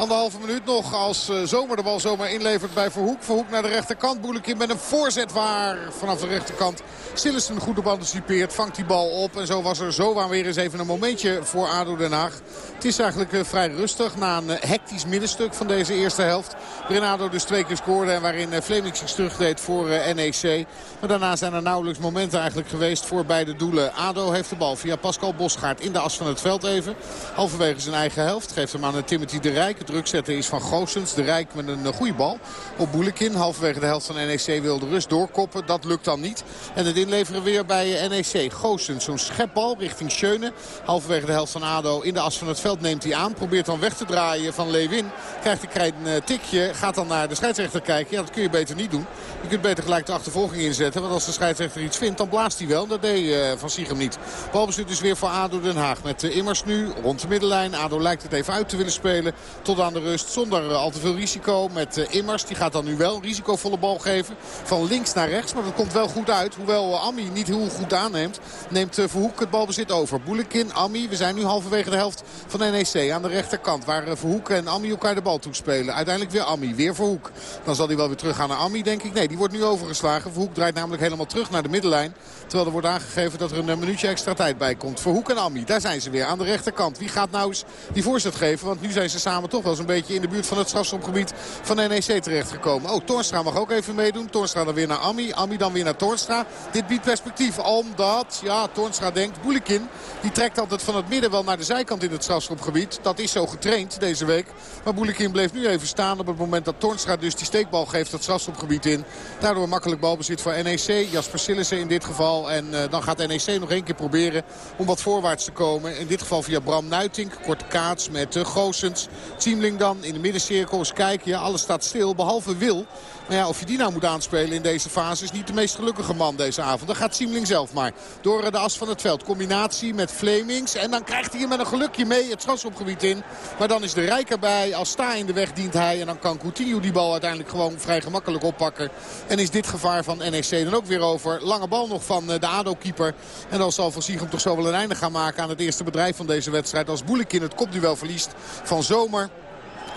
Anderhalve minuut nog als eh, Zomer de bal zomaar inlevert bij Verhoek. Verhoek naar de rechterkant. Boelekin met een voorzet waar vanaf de rechterkant Sillissen goed op anticipeert. Vangt die bal op en zo was er zo weer eens even een momentje voor ADO Den Haag. Het is eigenlijk eh, vrij rustig na een eh, hectisch middenstuk van deze eerste helft. Waarin ADO dus twee keer scoorde en waarin eh, Fleming zich terugdeed voor NEC. Maar daarna zijn er nauwelijks momenten eigenlijk geweest voor beide doelen. ADO heeft de bal via Pascal Bosgaard in de as van het veld even. Halverwege zijn eigen helft. Geeft hem aan Timothy de Rijk. Druk zetten is van Goossens. De Rijk met een eh, goede bal op Boelekin. Halverwege de helft van NEC wil de rust doorkoppen. Dat lukt dan niet. En het inleveren weer bij eh, NEC. Goossens zo'n schepbal richting Schöne. Halverwege de helft van ADO in de as van het veld neemt hij aan. Probeert dan weg te draaien van Lewin. Krijgt een klein tikje. Gaat dan naar de scheidsrechter kijken. Ja, dat kun je beter niet doen. Je kunt beter gelijk de achtervolging inzetten. Want als de scheidsrechter iets vindt, dan blaast hij wel. Dat deed eh, Van Siegem niet. Balbezit dus weer voor ADO Den Haag. Met eh, Immers nu rond de middenlijn. ADO lijkt het even uit te willen spelen. Tot aan de rust zonder eh, al te veel risico. Met eh, Immers. Die gaat dan nu wel risicovolle bal geven. Van links naar rechts. Maar dat komt wel goed uit. Hoewel eh, Ammi niet heel goed aanneemt. Neemt Verhoek het balbezit over. Boelekin, Ammi. We zijn nu halverwege de helft van NEC. Aan de rechterkant. Waar Verhoek en Ammi elkaar de bal toespelen. Uiteindelijk weer Ammi. Weer Verhoek. Dan zal hij wel weer terug gaan naar Ammi denk ik. Nee, die wordt nu overgeslagen. Verhoek draait namelijk helemaal terug naar de middenlijn. Terwijl er wordt aangegeven dat er een minuutje extra tijd bij komt. Verhoek en Ammi, daar zijn ze weer aan de rechterkant. Wie gaat nou eens die voorzet geven? Want nu zijn ze samen toch wel zo'n beetje in de buurt van het strafschopgebied van NEC terechtgekomen. Oh, Toornstra mag ook even meedoen. Toornstra dan weer naar Ammi. Ammi dan weer naar Toornstra. Dit biedt perspectief omdat, ja, Toornstra denkt, Boelekin, die trekt altijd van het midden wel naar de zijkant in het strafschopgebied. Dat is zo getraind deze week. Maar Boelekin bleef nu even staan op het moment dat Toornstra dus die steekbal geeft het strafschopgebied in. Daardoor makkelijk balbezit voor NEC. Jasper Sillissen in dit geval. En eh, dan gaat NEC nog één keer proberen om wat voorwaarts te komen. In dit geval via Bram Nuitink. Korte kaats met uh, Goossens. Ziemling dan in de middencirkel. Eens kijken. Alles staat stil. Behalve Wil. Maar ja, of je die nou moet aanspelen in deze fase is niet de meest gelukkige man deze avond. Dan gaat Siemling zelf maar door de as van het veld. Combinatie met Flemings. En dan krijgt hij er met een gelukje mee het strafschopgebied in. Maar dan is de Rijk erbij. Als sta in de weg dient hij. En dan kan Coutinho die bal uiteindelijk gewoon vrij gemakkelijk oppakken. En is dit gevaar van NEC dan ook weer over. Lange bal nog van eh, de ADO-keeper. En dan zal Van Siegem toch zo wel een einde gaan maken aan het eerste bedrijf van deze wedstrijd. Als Boelekin het kopduel verliest van Zomer.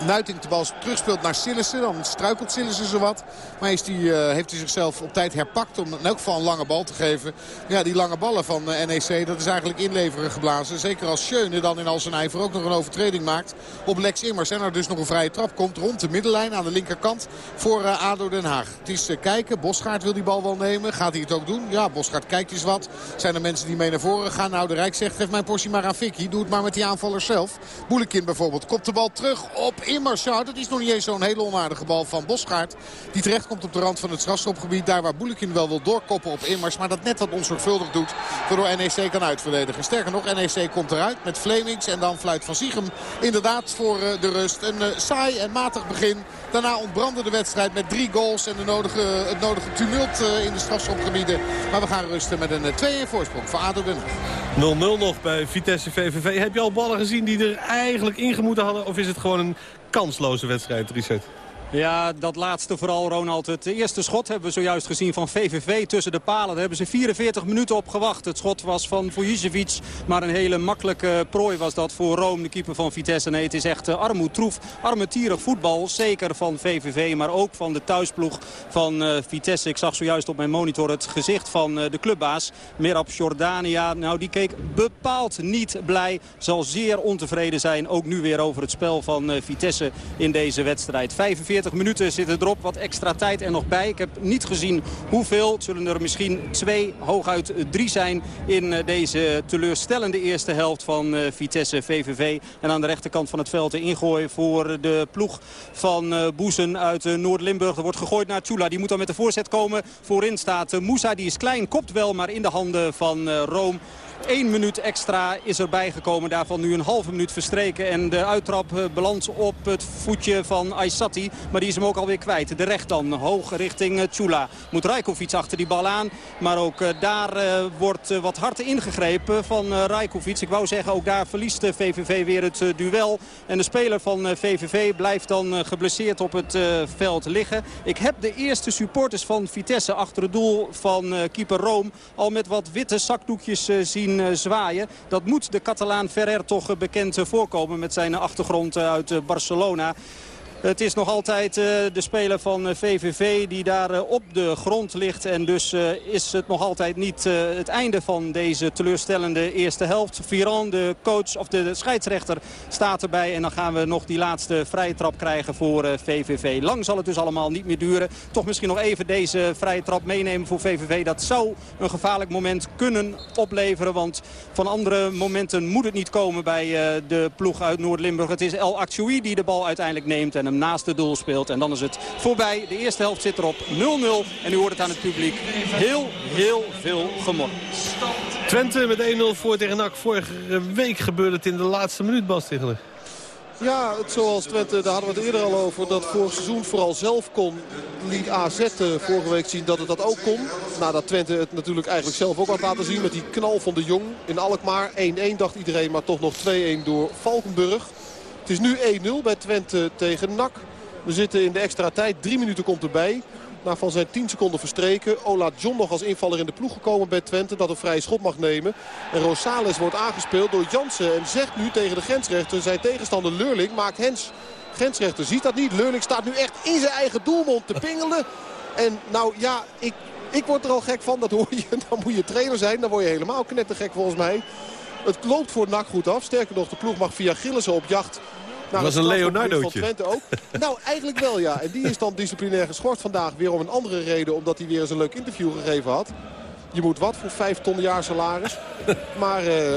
Nuitink de bal terugspeelt naar Sillissen. Dan struikelt Sillissen zowat. Maar is die, uh, heeft hij zichzelf op tijd herpakt om in elk geval een lange bal te geven. Ja, die lange ballen van uh, NEC, dat is eigenlijk inleveren geblazen. Zeker als Schöne dan in al zijn ijver ook nog een overtreding maakt op Lex Immers. En er dus nog een vrije trap komt rond de middenlijn aan de linkerkant voor uh, ADO Den Haag. Het is kijken. Bosgaard wil die bal wel nemen. Gaat hij het ook doen? Ja, Bosgaard kijkt eens wat. Zijn er mensen die mee naar voren gaan? Nou, de Rijk zegt, geef mijn portie maar aan Vicky. Doe het maar met die aanvallers zelf. Boelekin bijvoorbeeld kopt de bal terug op Immers. Ja, dat is nog niet eens zo'n hele onaardige bal van Bosgaard. Die terecht komt op de rand van het strafschopgebied. Daar waar Boelekin wel wil doorkoppen op Immers. Maar dat net wat onzorgvuldig doet. Waardoor NEC kan uitverdedigen. Sterker nog, NEC komt eruit met Flemings. En dan fluit Van Siegem inderdaad voor uh, de rust. Een uh, saai en matig begin. Daarna ontbrandde de wedstrijd met drie goals. En de nodige, het nodige tumult uh, in de strafschopgebieden. Maar we gaan rusten met een 2-1 voorsprong voor ADO Den 0-0 nog bij Vitesse VVV. Heb je al ballen gezien die er eigenlijk ingemoeten hadden? Of is het gewoon een kansloze wedstrijd, Richard? Ja, dat laatste vooral, Ronald. Het eerste schot hebben we zojuist gezien van VVV tussen de palen. Daar hebben ze 44 minuten op gewacht. Het schot was van Vujicevic, maar een hele makkelijke prooi was dat voor Rome, de keeper van Vitesse. Nee, het is echt uh, armoedtroef, armetierig voetbal. Zeker van VVV, maar ook van de thuisploeg van uh, Vitesse. Ik zag zojuist op mijn monitor het gezicht van uh, de clubbaas, Merab Jordania. Nou, die keek bepaald niet blij. Zal zeer ontevreden zijn, ook nu weer over het spel van Vitesse in deze wedstrijd. 45 40 minuten zitten erop. Wat extra tijd er nog bij. Ik heb niet gezien hoeveel. Het zullen er misschien twee, hooguit drie zijn in deze teleurstellende eerste helft van Vitesse VVV. En aan de rechterkant van het veld de ingooi voor de ploeg van Boezen uit Noord-Limburg. Er wordt gegooid naar Tjula. Die moet dan met de voorzet komen. Voorin staat Moussa. Die is klein, kopt wel, maar in de handen van Rome. Eén minuut extra is erbij gekomen. Daarvan nu een halve minuut verstreken. En de uittrap belandt op het voetje van Aysati. Maar die is hem ook alweer kwijt. De recht dan hoog richting Tjula. Moet Rajkovic achter die bal aan. Maar ook daar uh, wordt wat hard ingegrepen van Rajkovic. Ik wou zeggen, ook daar verliest de VVV weer het duel. En de speler van VVV blijft dan geblesseerd op het veld liggen. Ik heb de eerste supporters van Vitesse achter het doel van keeper Room al met wat witte zakdoekjes zien eh, zwaaien. Dat moet de Catalaan Ferrer toch eh, bekend eh, voorkomen met zijn achtergrond uit Barcelona. Het is nog altijd eh, de speler van eh, VVV die daar eh, op de grond ligt. En dus eh, is het nog altijd niet eh, het einde van deze teleurstellende eerste helft. Viran, de coach of de, scheidsrechter, staat erbij. En dan gaan we nog die laatste vrije trap krijgen voor eh, VVV. Lang zal het dus allemaal niet meer duren. Toch misschien nog even deze vrije trap meenemen voor VVV. Dat zou een gevaarlijk moment kunnen opleveren. Want van andere momenten moet het niet komen bij eh, de ploeg uit Noord-Limburg. Het is El Achoui die de bal uiteindelijk neemt en hem naast het doel speelt. En dan is het voorbij. De eerste helft zit erop 0-0. En u hoort het aan het publiek. Heel, heel veel gemor. Twente met 1-0 voor tegen NAC. Vorige week gebeurde het in de laatste minuut, Bas. Ja, het zoals Twente, daar hadden we het eerder al over, dat vorig seizoen vooral zelf kon. Liet AZ eh, vorige week zien dat het dat ook kon. Nadat Twente het natuurlijk eigenlijk zelf ook had laten zien met die knal van de Jong in Alkmaar. 1-1 dacht iedereen, maar toch nog 2-1 door Valkenburg. Het is nu 1-0 bij Twente tegen NAC. We zitten in de extra tijd, drie minuten komt erbij. Na van zijn 10 seconden verstreken. Ola John nog als invaller in de ploeg gekomen bij Twente. Dat een vrije schot mag nemen. En Rosales wordt aangespeeld door Jansen. En zegt nu tegen de grensrechter. Zijn tegenstander Leurling maakt Hens. Grensrechter ziet dat niet. Leurling staat nu echt in zijn eigen doelmond te pingelen. En nou ja, ik, ik word er al gek van. Dat hoor je. <laughs> Dan moet je trainer zijn. Dan word je helemaal knettergek volgens mij. Het loopt voor NAC goed af. Sterker nog, de ploeg mag via Gillissen op jacht. Naar was het een Leonardootje. Van Twente ook. Nou, eigenlijk wel ja. En die is dan disciplinair geschorst vandaag. Weer om een andere reden. Omdat hij weer eens een leuk interview gegeven had. Je moet wat voor 5 ton jaar salaris. Maar eh,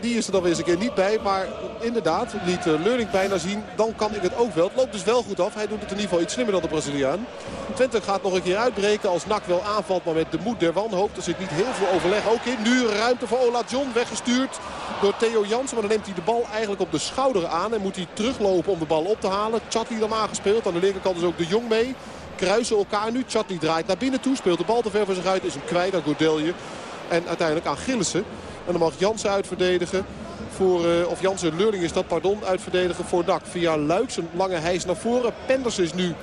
die is er dan eens een keer niet bij. Maar inderdaad, liet uh, Leurling bijna zien. Dan kan ik het ook wel. Het loopt dus wel goed af. Hij doet het in ieder geval iets slimmer dan de Braziliaan. Twente gaat nog een keer uitbreken als Nak wel aanvalt. Maar met de moed der wanhoop. Er zit niet heel veel overleg ook in. Nu ruimte voor Ola John. Weggestuurd door Theo Jansen. Maar dan neemt hij de bal eigenlijk op de schouder aan. En moet hij teruglopen om de bal op te halen. Chatli dan aangespeeld. Aan de linkerkant is ook de Jong mee. Kruisen elkaar nu. Chatli draait naar binnen toe. Speelt de bal te ver voor zich uit. Is hem kwijt aan Godelje. En uiteindelijk aan Gillissen. En dan mag Jansen uitverdedigen. Voor, eh, of Jansen Leurling is dat, pardon, uitverdedigen voor Dak. Via Luiks een lange hijs naar voren. Penders is nu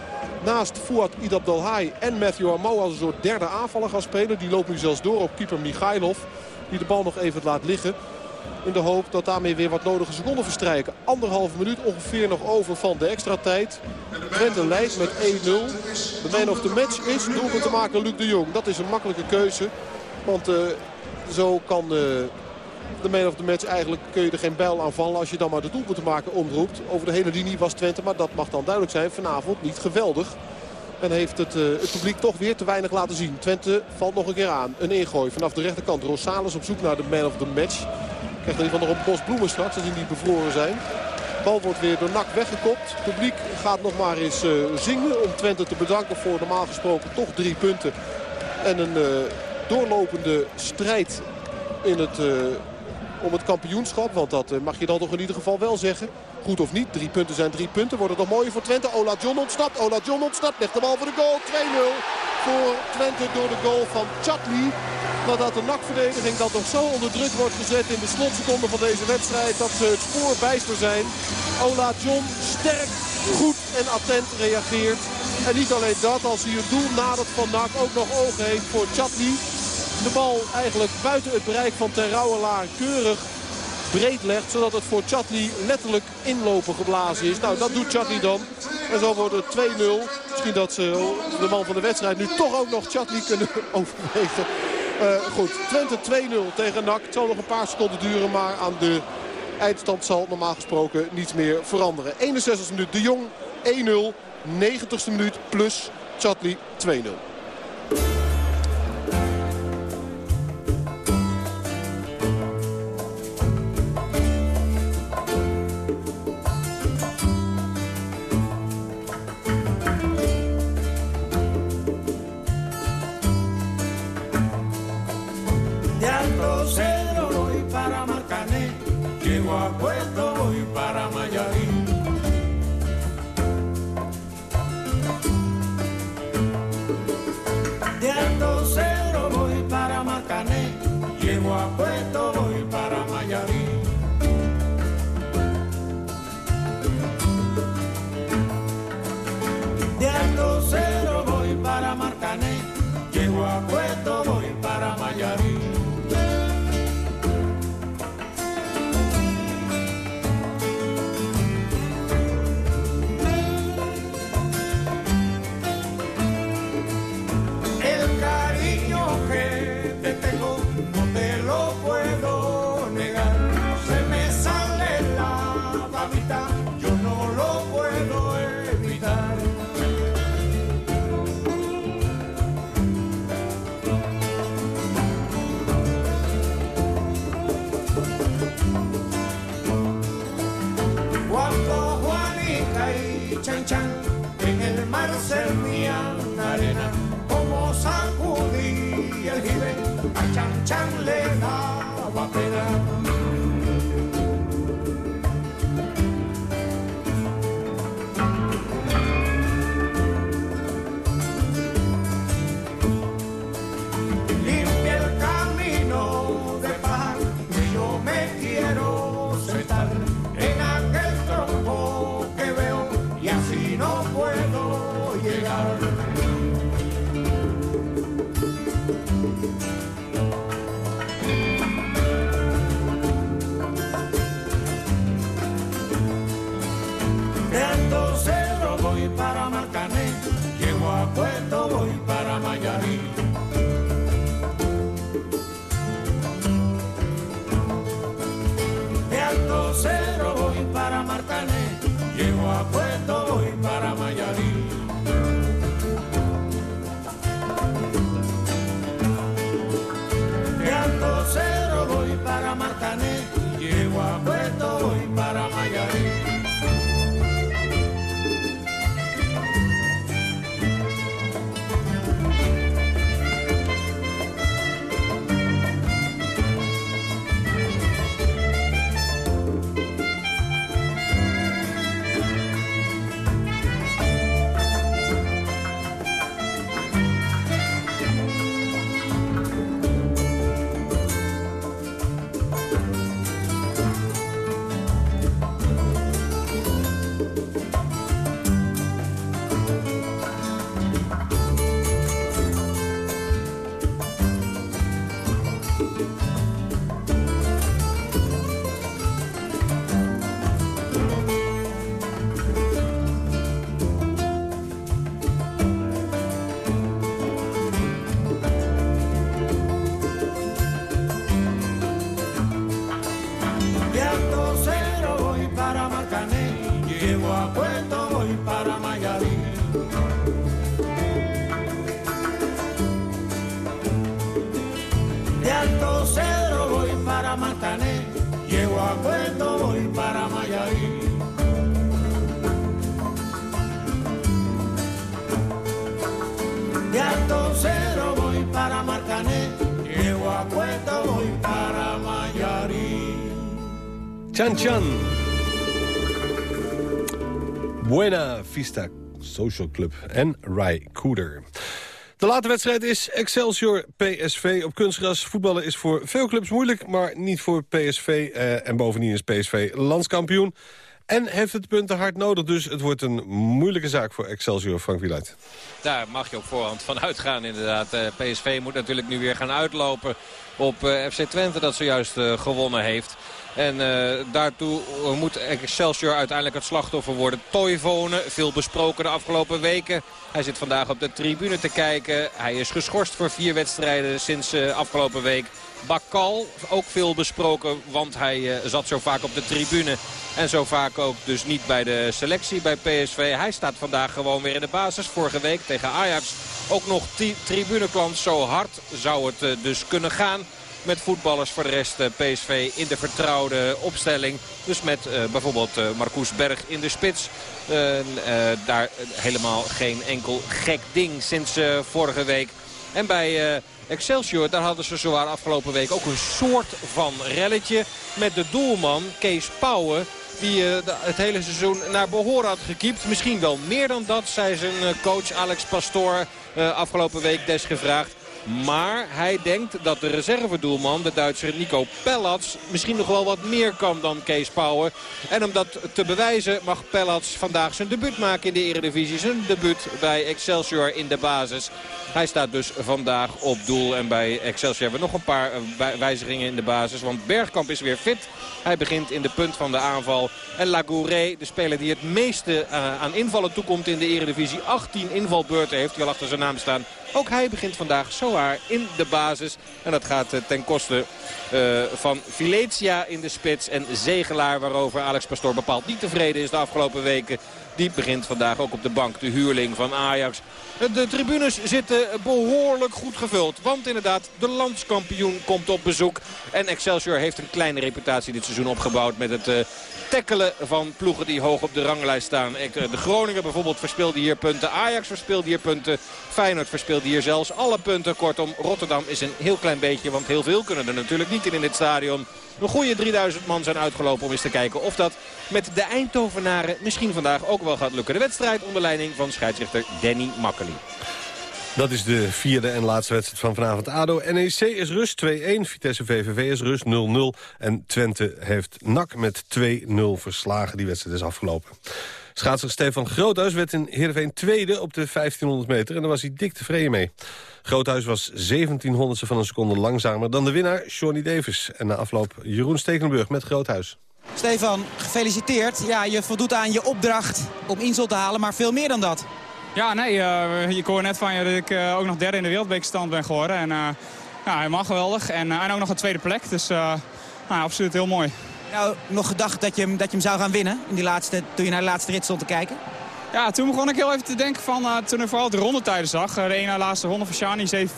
naast Fouad Idabdelhai en Matthew Amo als een soort derde aanvaller gaan spelen. Die loopt nu zelfs door op keeper Michailov. Die de bal nog even laat liggen. In de hoop dat daarmee weer wat nodige seconden verstrijken. Anderhalve minuut ongeveer nog over van de extra tijd. Twente leidt met 1-0. De man of the match is doelpunt te maken Luc de Jong. Dat is een makkelijke keuze. Want eh, zo kan de man of the match eigenlijk kun je er geen bijl aan vallen als je dan maar de doelpunt maken omroept. Over de hele linie was Twente, maar dat mag dan duidelijk zijn, vanavond niet geweldig. En heeft het, eh, het publiek toch weer te weinig laten zien. Twente valt nog een keer aan. Een ingooi vanaf de rechterkant. Rosales op zoek naar de man of the match. Krijgt ieder geval nog een bos bloemen straks als die niet bevroren zijn. Bal wordt weer door Nak weggekopt. Het publiek gaat nog maar eens eh, zingen om Twente te bedanken voor normaal gesproken toch drie punten. En een eh, doorlopende strijd in het, eh, om het kampioenschap. Want dat eh, mag je dan toch in ieder geval wel zeggen. Goed of niet, drie punten zijn drie punten. Wordt het nog mooier voor Twente. Ola John ontsnapt. Ola John ontsnapt. Legt de bal voor de goal. 2-0 voor Twente door de goal van Chatli. Nadat de nakverdediging dat nog zo onder druk wordt gezet in de slotseconden van deze wedstrijd. Dat ze het spoor bijster zijn. Ola John sterk, goed en attent reageert. En niet alleen dat, als hij het doel nadert van Nak ook nog ogen heeft voor Chatli. De bal eigenlijk buiten het bereik van Terrouwelaar keurig breed legt. Zodat het voor Chatli letterlijk inlopen geblazen is. Nou, dat doet Chatli dan. En zo wordt het 2-0. Misschien dat ze de man van de wedstrijd nu toch ook nog Chatli kunnen <laughs> overwegen. Eh, goed, Twente 2-0 tegen NAC. Het zal nog een paar seconden duren, maar aan de eindstand zal normaal gesproken niets meer veranderen. 61 minuut De Jong 1-0. 90ste minuut plus Chatli 2-0. Servían arena, como sacudía el jibe, a chan chan le daba Chan Chan. Buena Vista Social Club en Rai Cooder. De late wedstrijd is Excelsior PSV op kunstgras. Voetballen is voor veel clubs moeilijk, maar niet voor PSV. Eh, en bovendien is PSV landskampioen. En heeft het punten hard nodig, dus het wordt een moeilijke zaak voor Excelsior, Frank Wieluid. Daar mag je op voorhand van uitgaan inderdaad. Eh, PSV moet natuurlijk nu weer gaan uitlopen op eh, FC Twente dat zojuist eh, gewonnen heeft. En eh, daartoe moet Excelsior uiteindelijk het slachtoffer worden. Toivonen, veel besproken de afgelopen weken. Hij zit vandaag op de tribune te kijken. Hij is geschorst voor vier wedstrijden sinds eh, afgelopen week. Bakal, ook veel besproken, want hij eh, zat zo vaak op de tribune. En zo vaak ook dus niet bij de selectie bij PSV. Hij staat vandaag gewoon weer in de basis. Vorige week tegen Ajax ook nog tribuneklant. Zo hard zou het eh, dus kunnen gaan met voetballers voor de rest eh, PSV in de vertrouwde opstelling. Dus met uh, bijvoorbeeld uh, Marcus Berg in de spits. Daar helemaal geen enkel gek ding sinds vorige week. En bij Excelsior, daar hadden ze zowaar afgelopen week ook een soort van relletje. Met de doelman Kees Pauwen. Die het hele seizoen naar behoren had gekiept. Misschien wel meer dan dat, zei zijn coach Alex Pastoor afgelopen week desgevraagd. Maar hij denkt dat de reservedoelman, de Duitser Nico Pellats, misschien nog wel wat meer kan dan Kees Pauwen. En om dat te bewijzen mag Pellats vandaag zijn debuut maken in de Eredivisie. Zijn debuut bij Excelsior in de basis. Hij staat dus vandaag op doel. En bij Excelsior hebben we nog een paar wijzigingen in de basis. Want Bergkamp is weer fit. Hij begint in de punt van de aanval. En Lagouré, de speler die het meeste uh, aan invallen toekomt in de Eredivisie. 18 invalbeurten heeft hij al achter zijn naam staan. Ook hij begint vandaag zowaar in de basis. En dat gaat uh, ten koste van Filetia in de spits. En Zegelaar waarover Alex Pastoor bepaald niet tevreden is de afgelopen weken. Die begint vandaag ook op de bank, de huurling van Ajax. De tribunes zitten behoorlijk goed gevuld. Want inderdaad, de landskampioen komt op bezoek. En Excelsior heeft een kleine reputatie dit seizoen opgebouwd met het uh, tackelen van ploegen die hoog op de ranglijst staan. Eh, de Groningen bijvoorbeeld verspeelde hier punten. Ajax verspeelde hier punten. Feyenoord verspeelde hier zelfs alle punten. Kortom, Rotterdam is een heel klein beetje, want heel veel kunnen er natuurlijk niet in in dit stadion. Een goede 3000 man zijn uitgelopen om eens te kijken of dat met de Eindhovenaren misschien vandaag ook wel gaat lukken. De wedstrijd onder leiding van scheidsrechter Danny Makkely. Dat is de vierde en laatste wedstrijd van vanavond. ADO NEC is rust 2-1, Vitesse VVV is rust 0-0... en Twente heeft NAC met 2-0 verslagen. Die wedstrijd is afgelopen. Schaatser Stefan Groothuis werd in Heerenveen tweede op de 1500 meter... en daar was hij dik tevreden mee. Groothuis was 1700ste van een seconde langzamer dan de winnaar, Shawnee Davis. En na afloop Jeroen Stekelenburg met Groothuis. Stefan, gefeliciteerd. Ja, je voldoet aan je opdracht om Insel te halen, maar veel meer dan dat. Ja, nee, uh, je hoorde net van je dat ik uh, ook nog derde in de wereldbekerstand ben geworden. En uh, ja, helemaal geweldig. En, en ook nog een tweede plek, dus nou, absoluut heel mooi. Nou, nog gedacht dat je, dat je hem zou gaan winnen in die laatste, toen je naar de laatste rit stond te kijken? Ja, toen begon ik heel even te denken van, uh, toen ik vooral de rondetijden zag. de ene laatste ronde van Shani, 7-4.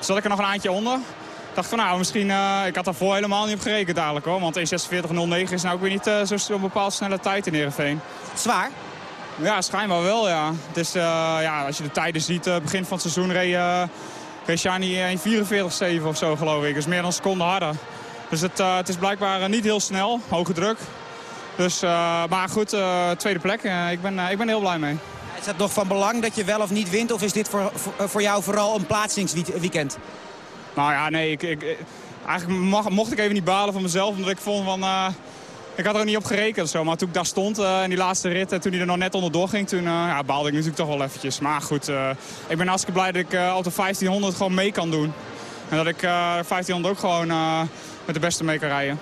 Zat ik er nog een eindje onder. Ik dacht van nou, misschien, uh, ik had daarvoor helemaal niet op gerekend dadelijk hoor. Want 1.46.09 is nou ook weer niet uh, zo'n bepaald snelle tijd in Heerenveen. Zwaar? Ja, schijnbaar wel ja. Dus ja, als je de tijden ziet, begin van het seizoen reed, reed Shani 1.44.7 of zo geloof ik. Dus meer dan een seconde harder. Dus het, het is blijkbaar niet heel snel, hoge druk. Dus, uh, maar goed, uh, tweede plek. Uh, ik, ben, ik ben heel blij mee. Is het nog van belang dat je wel of niet wint? Of is dit voor, voor, voor jou vooral een plaatsingsweekend? Nou ja, nee. Ik, ik, eigenlijk mag, mocht ik even niet balen van mezelf. Omdat ik vond van... ik had er ook niet op gerekend. Zo. Maar toen ik daar stond in die laatste rit... en toen hij er nog net onderdoor ging... toen ja, baalde ik natuurlijk toch wel eventjes. Maar goed, ik ben hartstikke blij dat ik op de 1500 gewoon mee kan doen. En dat ik 1500 ook gewoon met de beste mee kan rijden.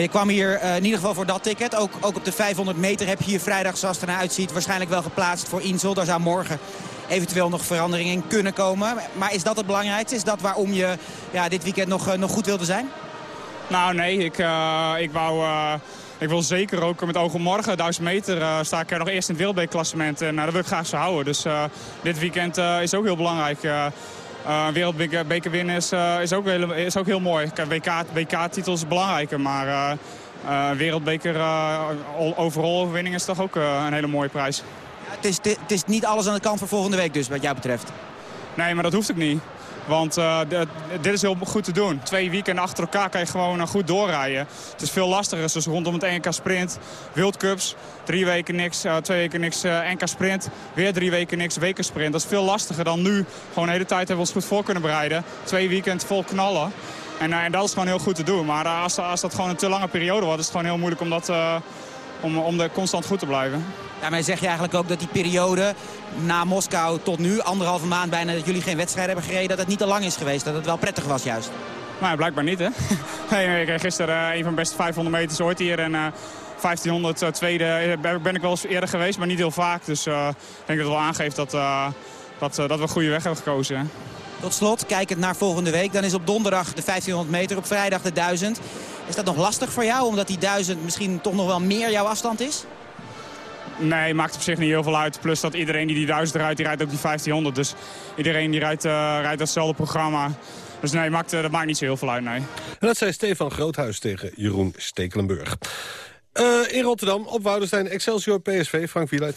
Je kwam hier uh, in ieder geval voor dat ticket. Ook, ook op de 500 meter heb je hier vrijdag, zoals het ernaar uitziet... waarschijnlijk wel geplaatst voor Insel. Daar zou morgen eventueel nog verandering in kunnen komen. Maar is dat het belangrijkste? Is dat waarom je ja, dit weekend nog, uh, nog goed wilde zijn? Nou nee, ik, uh, ik wou... Ik wil zeker ook met ogen morgen, 1000 meter, uh, sta ik er nog eerst in het wereldbekerklassement. En dat wil ik graag zo houden. Dus dit weekend is ook heel belangrijk. Een wereldbeker winnen is, is, ook heel, is ook heel mooi. WK-titel WK is belangrijker, maar wereldbeker overal overwinning is toch ook een hele mooie prijs. Ja, het, is, het is niet alles aan de kant voor volgende week dus, wat jou betreft. Nee, maar dat hoeft ook niet. Want uh, dit is heel goed te doen. Twee weekenden achter elkaar kan je gewoon uh, goed doorrijden. Het is veel lastiger, zoals rondom het NK Sprint, Wildcups. Drie weken niks, uh, twee weken niks NK Sprint. Weer drie weken niks weken Sprint. Dat is veel lastiger dan nu. Gewoon de hele tijd hebben we ons goed voor kunnen bereiden. Twee weekend vol knallen. En, en dat is gewoon heel goed te doen. Maar als, als dat gewoon een te lange periode wordt, is het gewoon heel moeilijk om dat om, om er constant goed te blijven. Daarmee zeg je eigenlijk ook dat die periode na Moskou tot nu, anderhalve maand bijna, dat jullie geen wedstrijd hebben gereden, dat het niet te lang is geweest. Dat het wel prettig was juist. Nou, blijkbaar niet, hè. <laughs> nee, ik kreeg gisteren uh, een van de beste 500 meters ooit hier. En uh, 1500 uh, tweede ben ik wel eens eerder geweest, maar niet heel vaak. Dus uh, ik denk dat het wel aangeeft dat, dat, dat we een goede weg hebben gekozen. Hè. Tot slot, kijkend naar volgende week. Dan is op donderdag de 1500 meter, op vrijdag de 1000. Is dat nog lastig voor jou, omdat die 1000 misschien toch nog wel meer jouw afstand is? Nee, maakt op zich niet heel veel uit. Plus dat iedereen die die 1000 rijdt, die rijdt ook die 1500. Dus iedereen die rijdt, uh, rijdt datzelfde programma. Dus nee, maakt, uh, dat maakt niet zo heel veel uit, nee. En dat zei Stefan Groothuis tegen Jeroen Stekelenburg. Uh, in Rotterdam, op Woudenstein, Excelsior, PSV, Frank Wieluid.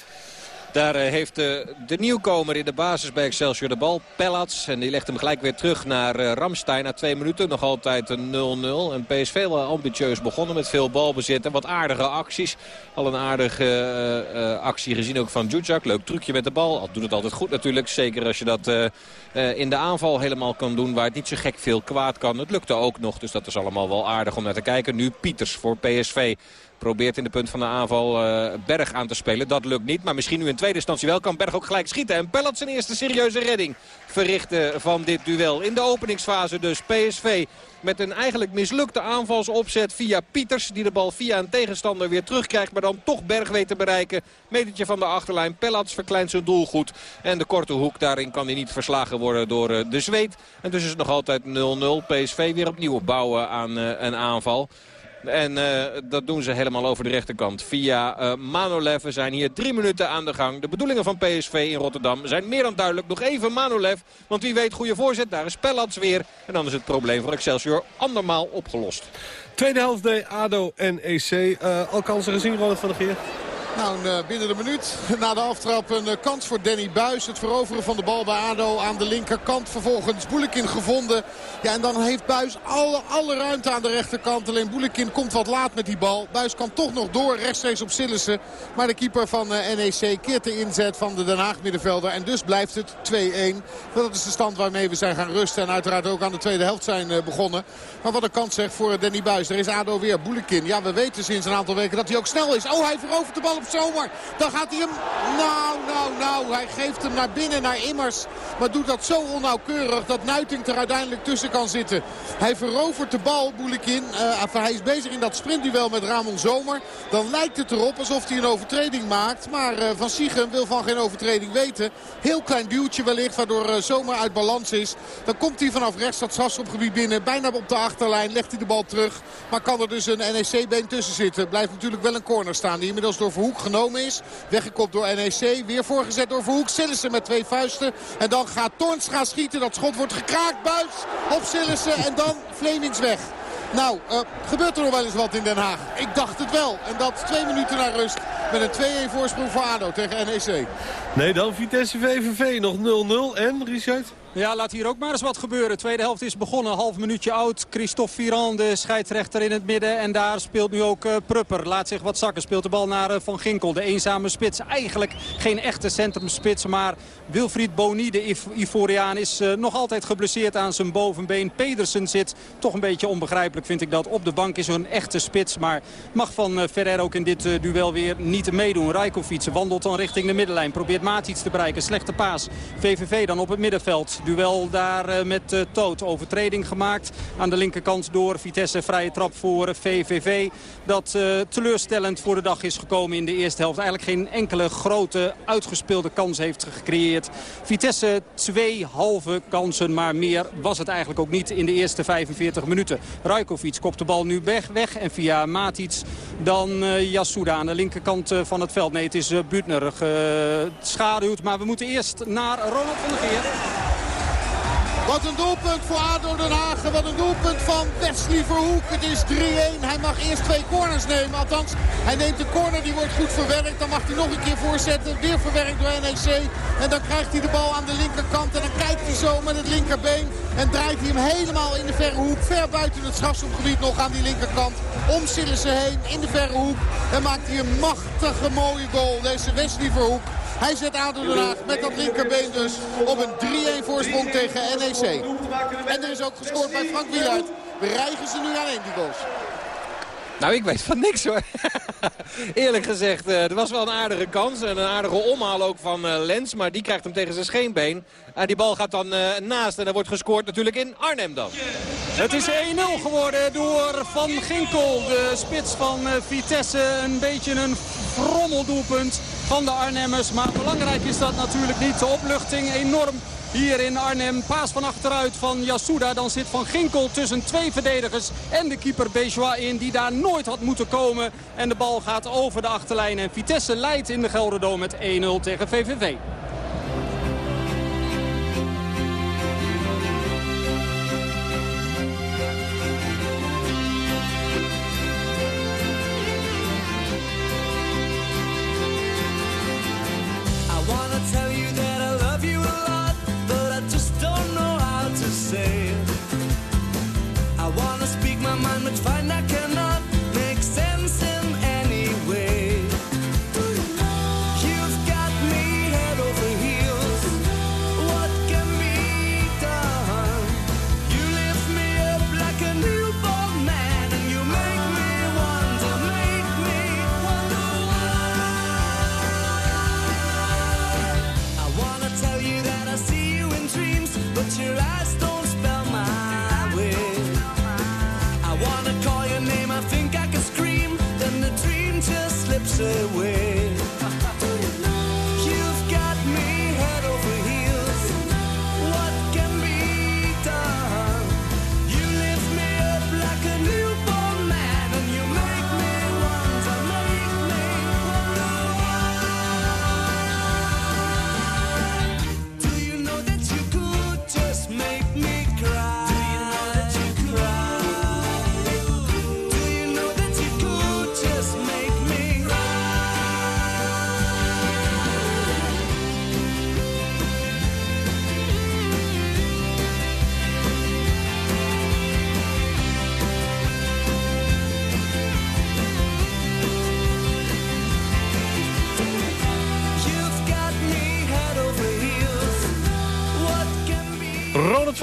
Daar eh, heeft de, eh, de nieuwkomer in de basis bij Excelsior de bal, Pellats. En die legt hem gelijk weer terug naar uh, Ramstein na twee minuten. Nog altijd een 0-0. En PSV wel ambitieus begonnen met veel balbezit en wat aardige acties. Al een aardige actie gezien ook van Djudjak. Leuk trucje met de bal. Al doet het altijd goed natuurlijk. Zeker als je dat in de aanval helemaal kan doen waar het niet zo gek veel kwaad kan. Het lukte ook nog, dus dat is allemaal wel aardig om naar te kijken. Nu Pieters voor PSV. Probeert in de punt van de aanval uh, Berg aan te spelen. Dat lukt niet. Maar misschien nu in tweede instantie wel kan Berg ook gelijk schieten. En Pellat zijn eerste serieuze redding verrichten van dit duel. In de openingsfase dus PSV met een eigenlijk mislukte aanvalsopzet via Pieters. Die de bal via een tegenstander weer terugkrijgt. Maar dan toch Berg weet te bereiken. Metertje van de achterlijn. Pellats verkleint zijn doel goed. En de korte hoek daarin kan hij niet verslagen worden door eh, de zweet. En dus is het nog altijd 0-0. PSV weer opnieuw opbouwen aan uh, een aanval. En eh, dat doen ze helemaal over de rechterkant. Via uh, Manolev. We zijn hier drie minuten aan de gang. De bedoelingen van PSV in Rotterdam zijn meer dan duidelijk. Nog even Manolev. Want wie weet goede voorzet. Daar is Pellats weer. En dan is het probleem van Excelsior andermaal opgelost. Tweede helft deed ADO en EC. Uh, al kansen gezien, Ronald van der Geer? Nou, eh, binnen de minuut <laughs> na de aftrap een eh, kans voor Danny Buis. Het veroveren van de bal bij ADO aan de linkerkant. Vervolgens Boelekin gevonden. Ja, en dan heeft Buis alle, alle ruimte aan de rechterkant. Alleen Boelekin komt wat laat met die bal. Buis kan toch nog door, rechtstreeks op Sillissen. Maar de keeper van eh, NEC keert de inzet van de Den Haag middenvelder. En dus blijft het 2-1. Dat is de stand waarmee we zijn gaan rusten. En uiteraard ook aan de tweede helft zijn begonnen. Maar wat een kans zegt voor Danny Buis. Er is ADO weer Boelekin. Ja, we weten sinds een aantal weken dat hij ook snel is. Oh, hij verovert de bal zomer. Dan gaat hij hem... Nou, nou, nou. Hij geeft hem naar binnen, naar Immers. Maar doet dat zo onnauwkeurig dat Nuiting er uiteindelijk tussen kan zitten. Hij verovert de bal, Boelekin. Uh, hij is bezig in dat sprintduel met Ramon Zomer. Dan lijkt het erop alsof hij een overtreding maakt. Maar uh, Van Siegen wil van geen overtreding weten. Heel klein duwtje wellicht, waardoor uh, Zomer uit balans is. Dan komt hij vanaf rechts dat strafschopgebied binnen. Bijna op de achterlijn, legt hij de bal terug. Maar kan er dus een NEC-been tussen zitten. Blijft natuurlijk wel een corner staan die inmiddels door Genomen is. Weggekopt door NEC. Weer voorgezet door Verhoek. Sillissen met twee vuisten. En dan gaat Tornstra schieten. Dat schot wordt gekraakt. Buis op Sillissen. En dan Flemings weg. Nou, uh, gebeurt er nog wel eens wat in Den Haag? Ik dacht het wel. En dat twee minuten naar rust met een 2-1 voorsprong voor ADO tegen NEC. Nee, dan Vitesse VVV nog 0-0. En, Richard? Ja, laat hier ook maar eens wat gebeuren. Tweede helft is begonnen, half minuutje oud. Christophe Viran, de scheidsrechter in het midden. En daar speelt nu ook uh, Prupper. Laat zich wat zakken. Speelt de bal naar uh, Van Ginkel, de eenzame spits. Eigenlijk geen echte centrumspits, maar Wilfried Boni, de Ivoriaan, is uh, nog altijd geblesseerd aan zijn bovenbeen. Pedersen zit, toch een beetje onbegrijpelijk vind ik dat. Op de bank is een echte spits, maar mag van Ferrer ook in dit duel weer niet meedoen. Rajkovic wandelt dan richting de middenlijn. Probeert Matic te bereiken. Slechte paas. VVV dan op het middenveld. Duel daar uh, met uh, Toot. Overtreding gemaakt aan de linkerkant door Vitesse. Vrije trap voor VVV. Dat uh, teleurstellend voor de dag is gekomen in de eerste helft. Eigenlijk geen enkele grote uitgespeelde kans heeft gecreëerd. Vitesse twee halve kansen, maar meer was het eigenlijk ook niet in de eerste 45 minuten. Rajkovic kopt de bal nu weg, weg en via Matic dan Yasuda aan de linkerkant van het veld. Nee, het is Butner geschaduwd, maar we moeten eerst naar Ronald van der Geer. Wat een doelpunt voor ADO Den Haag. Wat een doelpunt van Wesley Verhoek. Het is 3-1. Hij mag eerst twee corners nemen. Althans, hij neemt de corner. Die wordt goed verwerkt. Dan mag hij nog een keer voorzetten. Weer verwerkt door NEC. En dan krijgt hij de bal aan de linkerkant. En dan kijkt hij zo met het linkerbeen. En draait hij hem helemaal in de verre hoek. Ver buiten het strafschopgebied nog aan die linkerkant. Om Sillissen heen in de verre hoek. En maakt hij een machtige mooie goal. Deze Wesley Verhoek. Hij zet ADO Den Haag met dat linkerbeen dus op een 3-1 voorsprong tegen NEC. En er is ook gescoord bij Frank Wieluid. Rijgen ze nu aan één die goals. Nou, ik weet van niks hoor. <laughs> Eerlijk gezegd, uh, er was wel een aardige kans. En een aardige omhaal ook van uh, Lens. Maar die krijgt hem tegen zijn scheenbeen. En die bal gaat dan uh, naast. En er wordt gescoord natuurlijk in Arnhem dan. Het is 1-0 geworden door Van Ginkel. De spits van Vitesse. Een beetje een frommeldoelpunt van de Arnhemmers. Maar belangrijk is dat natuurlijk niet. De opluchting enorm hier in Arnhem. Paas van achteruit van Yasuda. Dan zit Van Ginkel tussen twee verdedigers en de keeper Bejois in. Die daar nooit had moeten komen. En de bal gaat over de achterlijn. En Vitesse leidt in de Gelderdoom met 1-0 tegen VVV.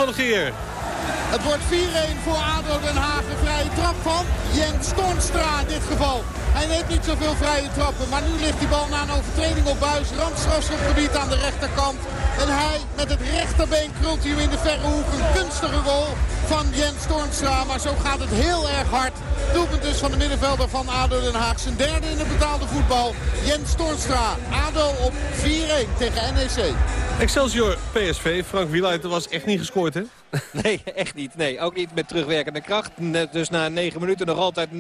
Het wordt 4-1 voor ADO Den Haag. Een vrije trap van Jens Toornstra in dit geval. Hij neemt niet zoveel vrije trappen. Maar nu ligt die bal na een overtreding op buis. Randstrafschopgebied aan de rechterkant. En hij met het rechterbeen krult hij in de verre hoek. Een kunstige goal van Jens Toornstra. Maar zo gaat het heel erg hard. Doelpunt dus van de middenvelder van ADO Den Haag. Zijn derde in het betaalde voetbal. Jens Toornstra. ADO op 4-1 tegen NEC. Excelsior PSV, Frank Wieluiten was echt niet gescoord, hè? <laughs> Nee, echt niet. Nee, ook niet met terugwerkende kracht. Dus na 9 minuten nog altijd 0-0.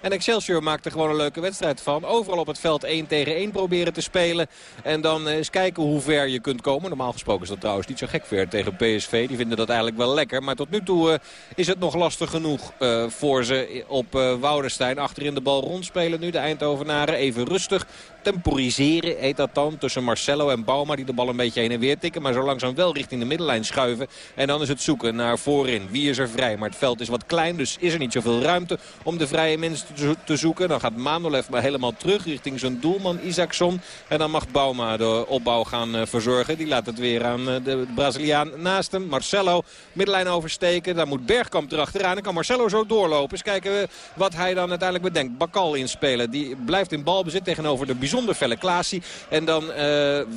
En Excelsior maakt er gewoon een leuke wedstrijd van. Overal op het veld 1 tegen 1 proberen te spelen. En dan eens kijken hoe ver je kunt komen. Normaal gesproken is dat trouwens niet zo gek ver tegen PSV. Die vinden dat eigenlijk wel lekker. Maar tot nu toe uh, is het nog lastig genoeg uh, voor ze op Woudenstein. Achterin de bal rondspelen nu. De Eindhovenaren even rustig temporiseren heet dat dan. Tussen Marcelo en Bauma die de bal een beetje heen en weer tikken. Maar zo langzaam wel richting de middenlijn schuiven. En dan is het zoeken naar voorin. Wie is er vrij? Maar het veld is wat klein. Dus is er niet zoveel ruimte om de vrije mensen te zoeken. Dan gaat Manolev maar helemaal terug richting zijn doelman Isaacson. En dan mag Bauma de opbouw gaan verzorgen. Die laat het weer aan de Braziliaan naast hem. Marcelo middenlijn oversteken. Daar moet Bergkamp erachteraan. Dan kan Marcelo zo doorlopen. Eens kijken wat hij dan uiteindelijk bedenkt. Bakal inspelen. Die blijft in balbezit tegenover de bijzonder felle Klaasie. En dan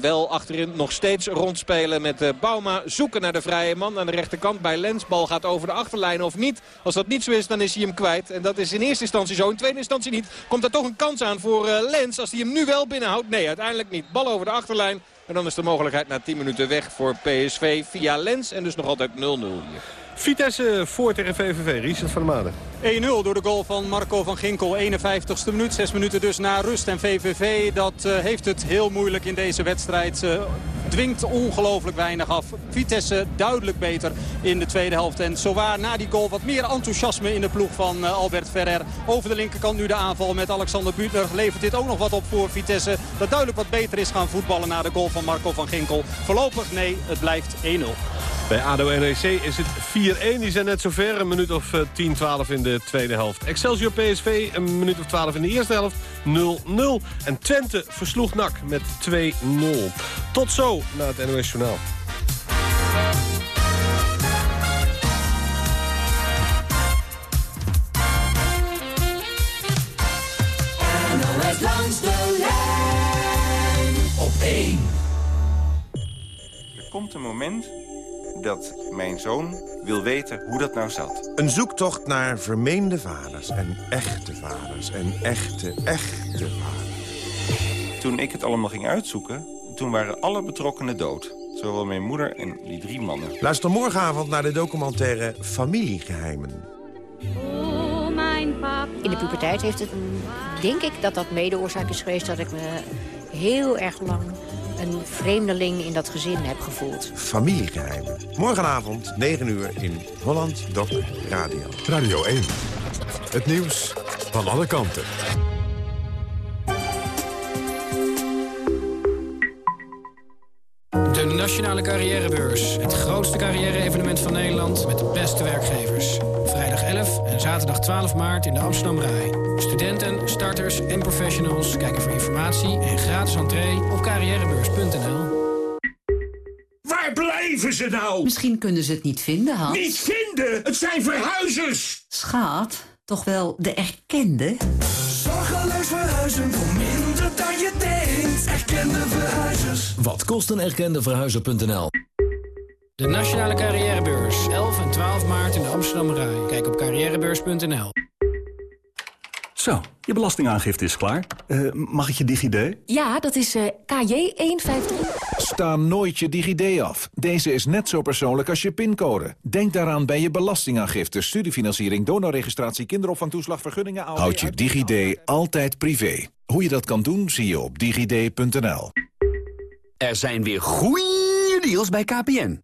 wel achterin nog steeds rondspelen met Bauma. Zoeken naar de vrije man aan de rechterkant bij Lens. Bal gaat over de achterlijn of niet. Als dat niet zo is, dan is hij hem kwijt. En dat is in eerste instantie zo. In tweede instantie niet. Komt er toch een kans aan voor uh, Lens. Als hij hem nu wel binnenhoudt. Nee, uiteindelijk niet. Bal over de achterlijn. En dan is de mogelijkheid na 10 minuten weg voor PSV via Lens. En dus nog altijd 0-0 hier. Vitesse voor tegen VVV. Richard van der Maden. 1-0 door de goal van Marco van Ginkel. 51ste minuut. 6 minuten dus na rust. En VVV dat uh, heeft het heel moeilijk in deze wedstrijd. Uh, dwingt ongelooflijk weinig af. Vitesse duidelijk beter in de tweede helft. En zowaar na die goal wat meer enthousiasme in de ploeg van Albert Ferrer. Over de linkerkant nu de aanval met Alexander Buutner. Levert dit ook nog wat op voor Vitesse. Dat duidelijk wat beter is gaan voetballen na de goal van Marco van Ginkel. Voorlopig nee, het blijft 1-0. Bij ADO NEC is het 4-1. Die zijn net zover. Een minuut of 10, 12 in de tweede helft. Excelsior PSV een minuut of 12 in de eerste helft. 0-0. En Twente versloeg NAC met 2-0. Tot zo na het NOS Journaal. NOS langs de lijn op 1. Er komt een moment dat mijn zoon wil weten hoe dat nou zat. Een zoektocht naar vermeende vaders en echte vaders en echte, echte vaders. Toen ik het allemaal ging uitzoeken, toen waren alle betrokkenen dood. Zowel mijn moeder en die drie mannen. Luister morgenavond naar de documentaire Familiegeheimen. In de puberteit heeft het, denk ik, dat dat mede oorzaak is geweest... dat ik me heel erg lang een vreemdeling in dat gezin heb gevoeld. Familiegeheimen. Morgenavond, 9 uur, in Holland Doc Radio. Radio 1. Het nieuws van alle kanten. De Nationale Carrièrebeurs. Het grootste carrière-evenement van Nederland met de beste werkgevers. Vrijdag 11 en zaterdag 12 maart in de Amsterdam Rai. Studenten, starters en professionals kijken voor informatie en gratis entree op carrièrebeurs.nl. Waar blijven ze nou? Misschien kunnen ze het niet vinden, Hans. Niet vinden? Het zijn verhuizers! Schaat, toch wel de erkende? Zorgeloos verhuizen voor minder dan je denkt. Erkende verhuizers. Wat kost een erkende verhuizer.nl? De Nationale Carrièrebeurs. 11 en 12 maart in de Amsterdam Rai. Kijk op carrièrebeurs.nl. Zo, je belastingaangifte is klaar. Uh, mag ik je DigiD? Ja, dat is uh, KJ153. Sta nooit je DigiD af. Deze is net zo persoonlijk als je pincode. Denk daaraan bij je belastingaangifte, studiefinanciering, donorregistratie, kinderopvangtoeslag, vergunningen... Houd je DigiD altijd privé. Hoe je dat kan doen, zie je op digid.nl. Er zijn weer goeie deals bij KPN.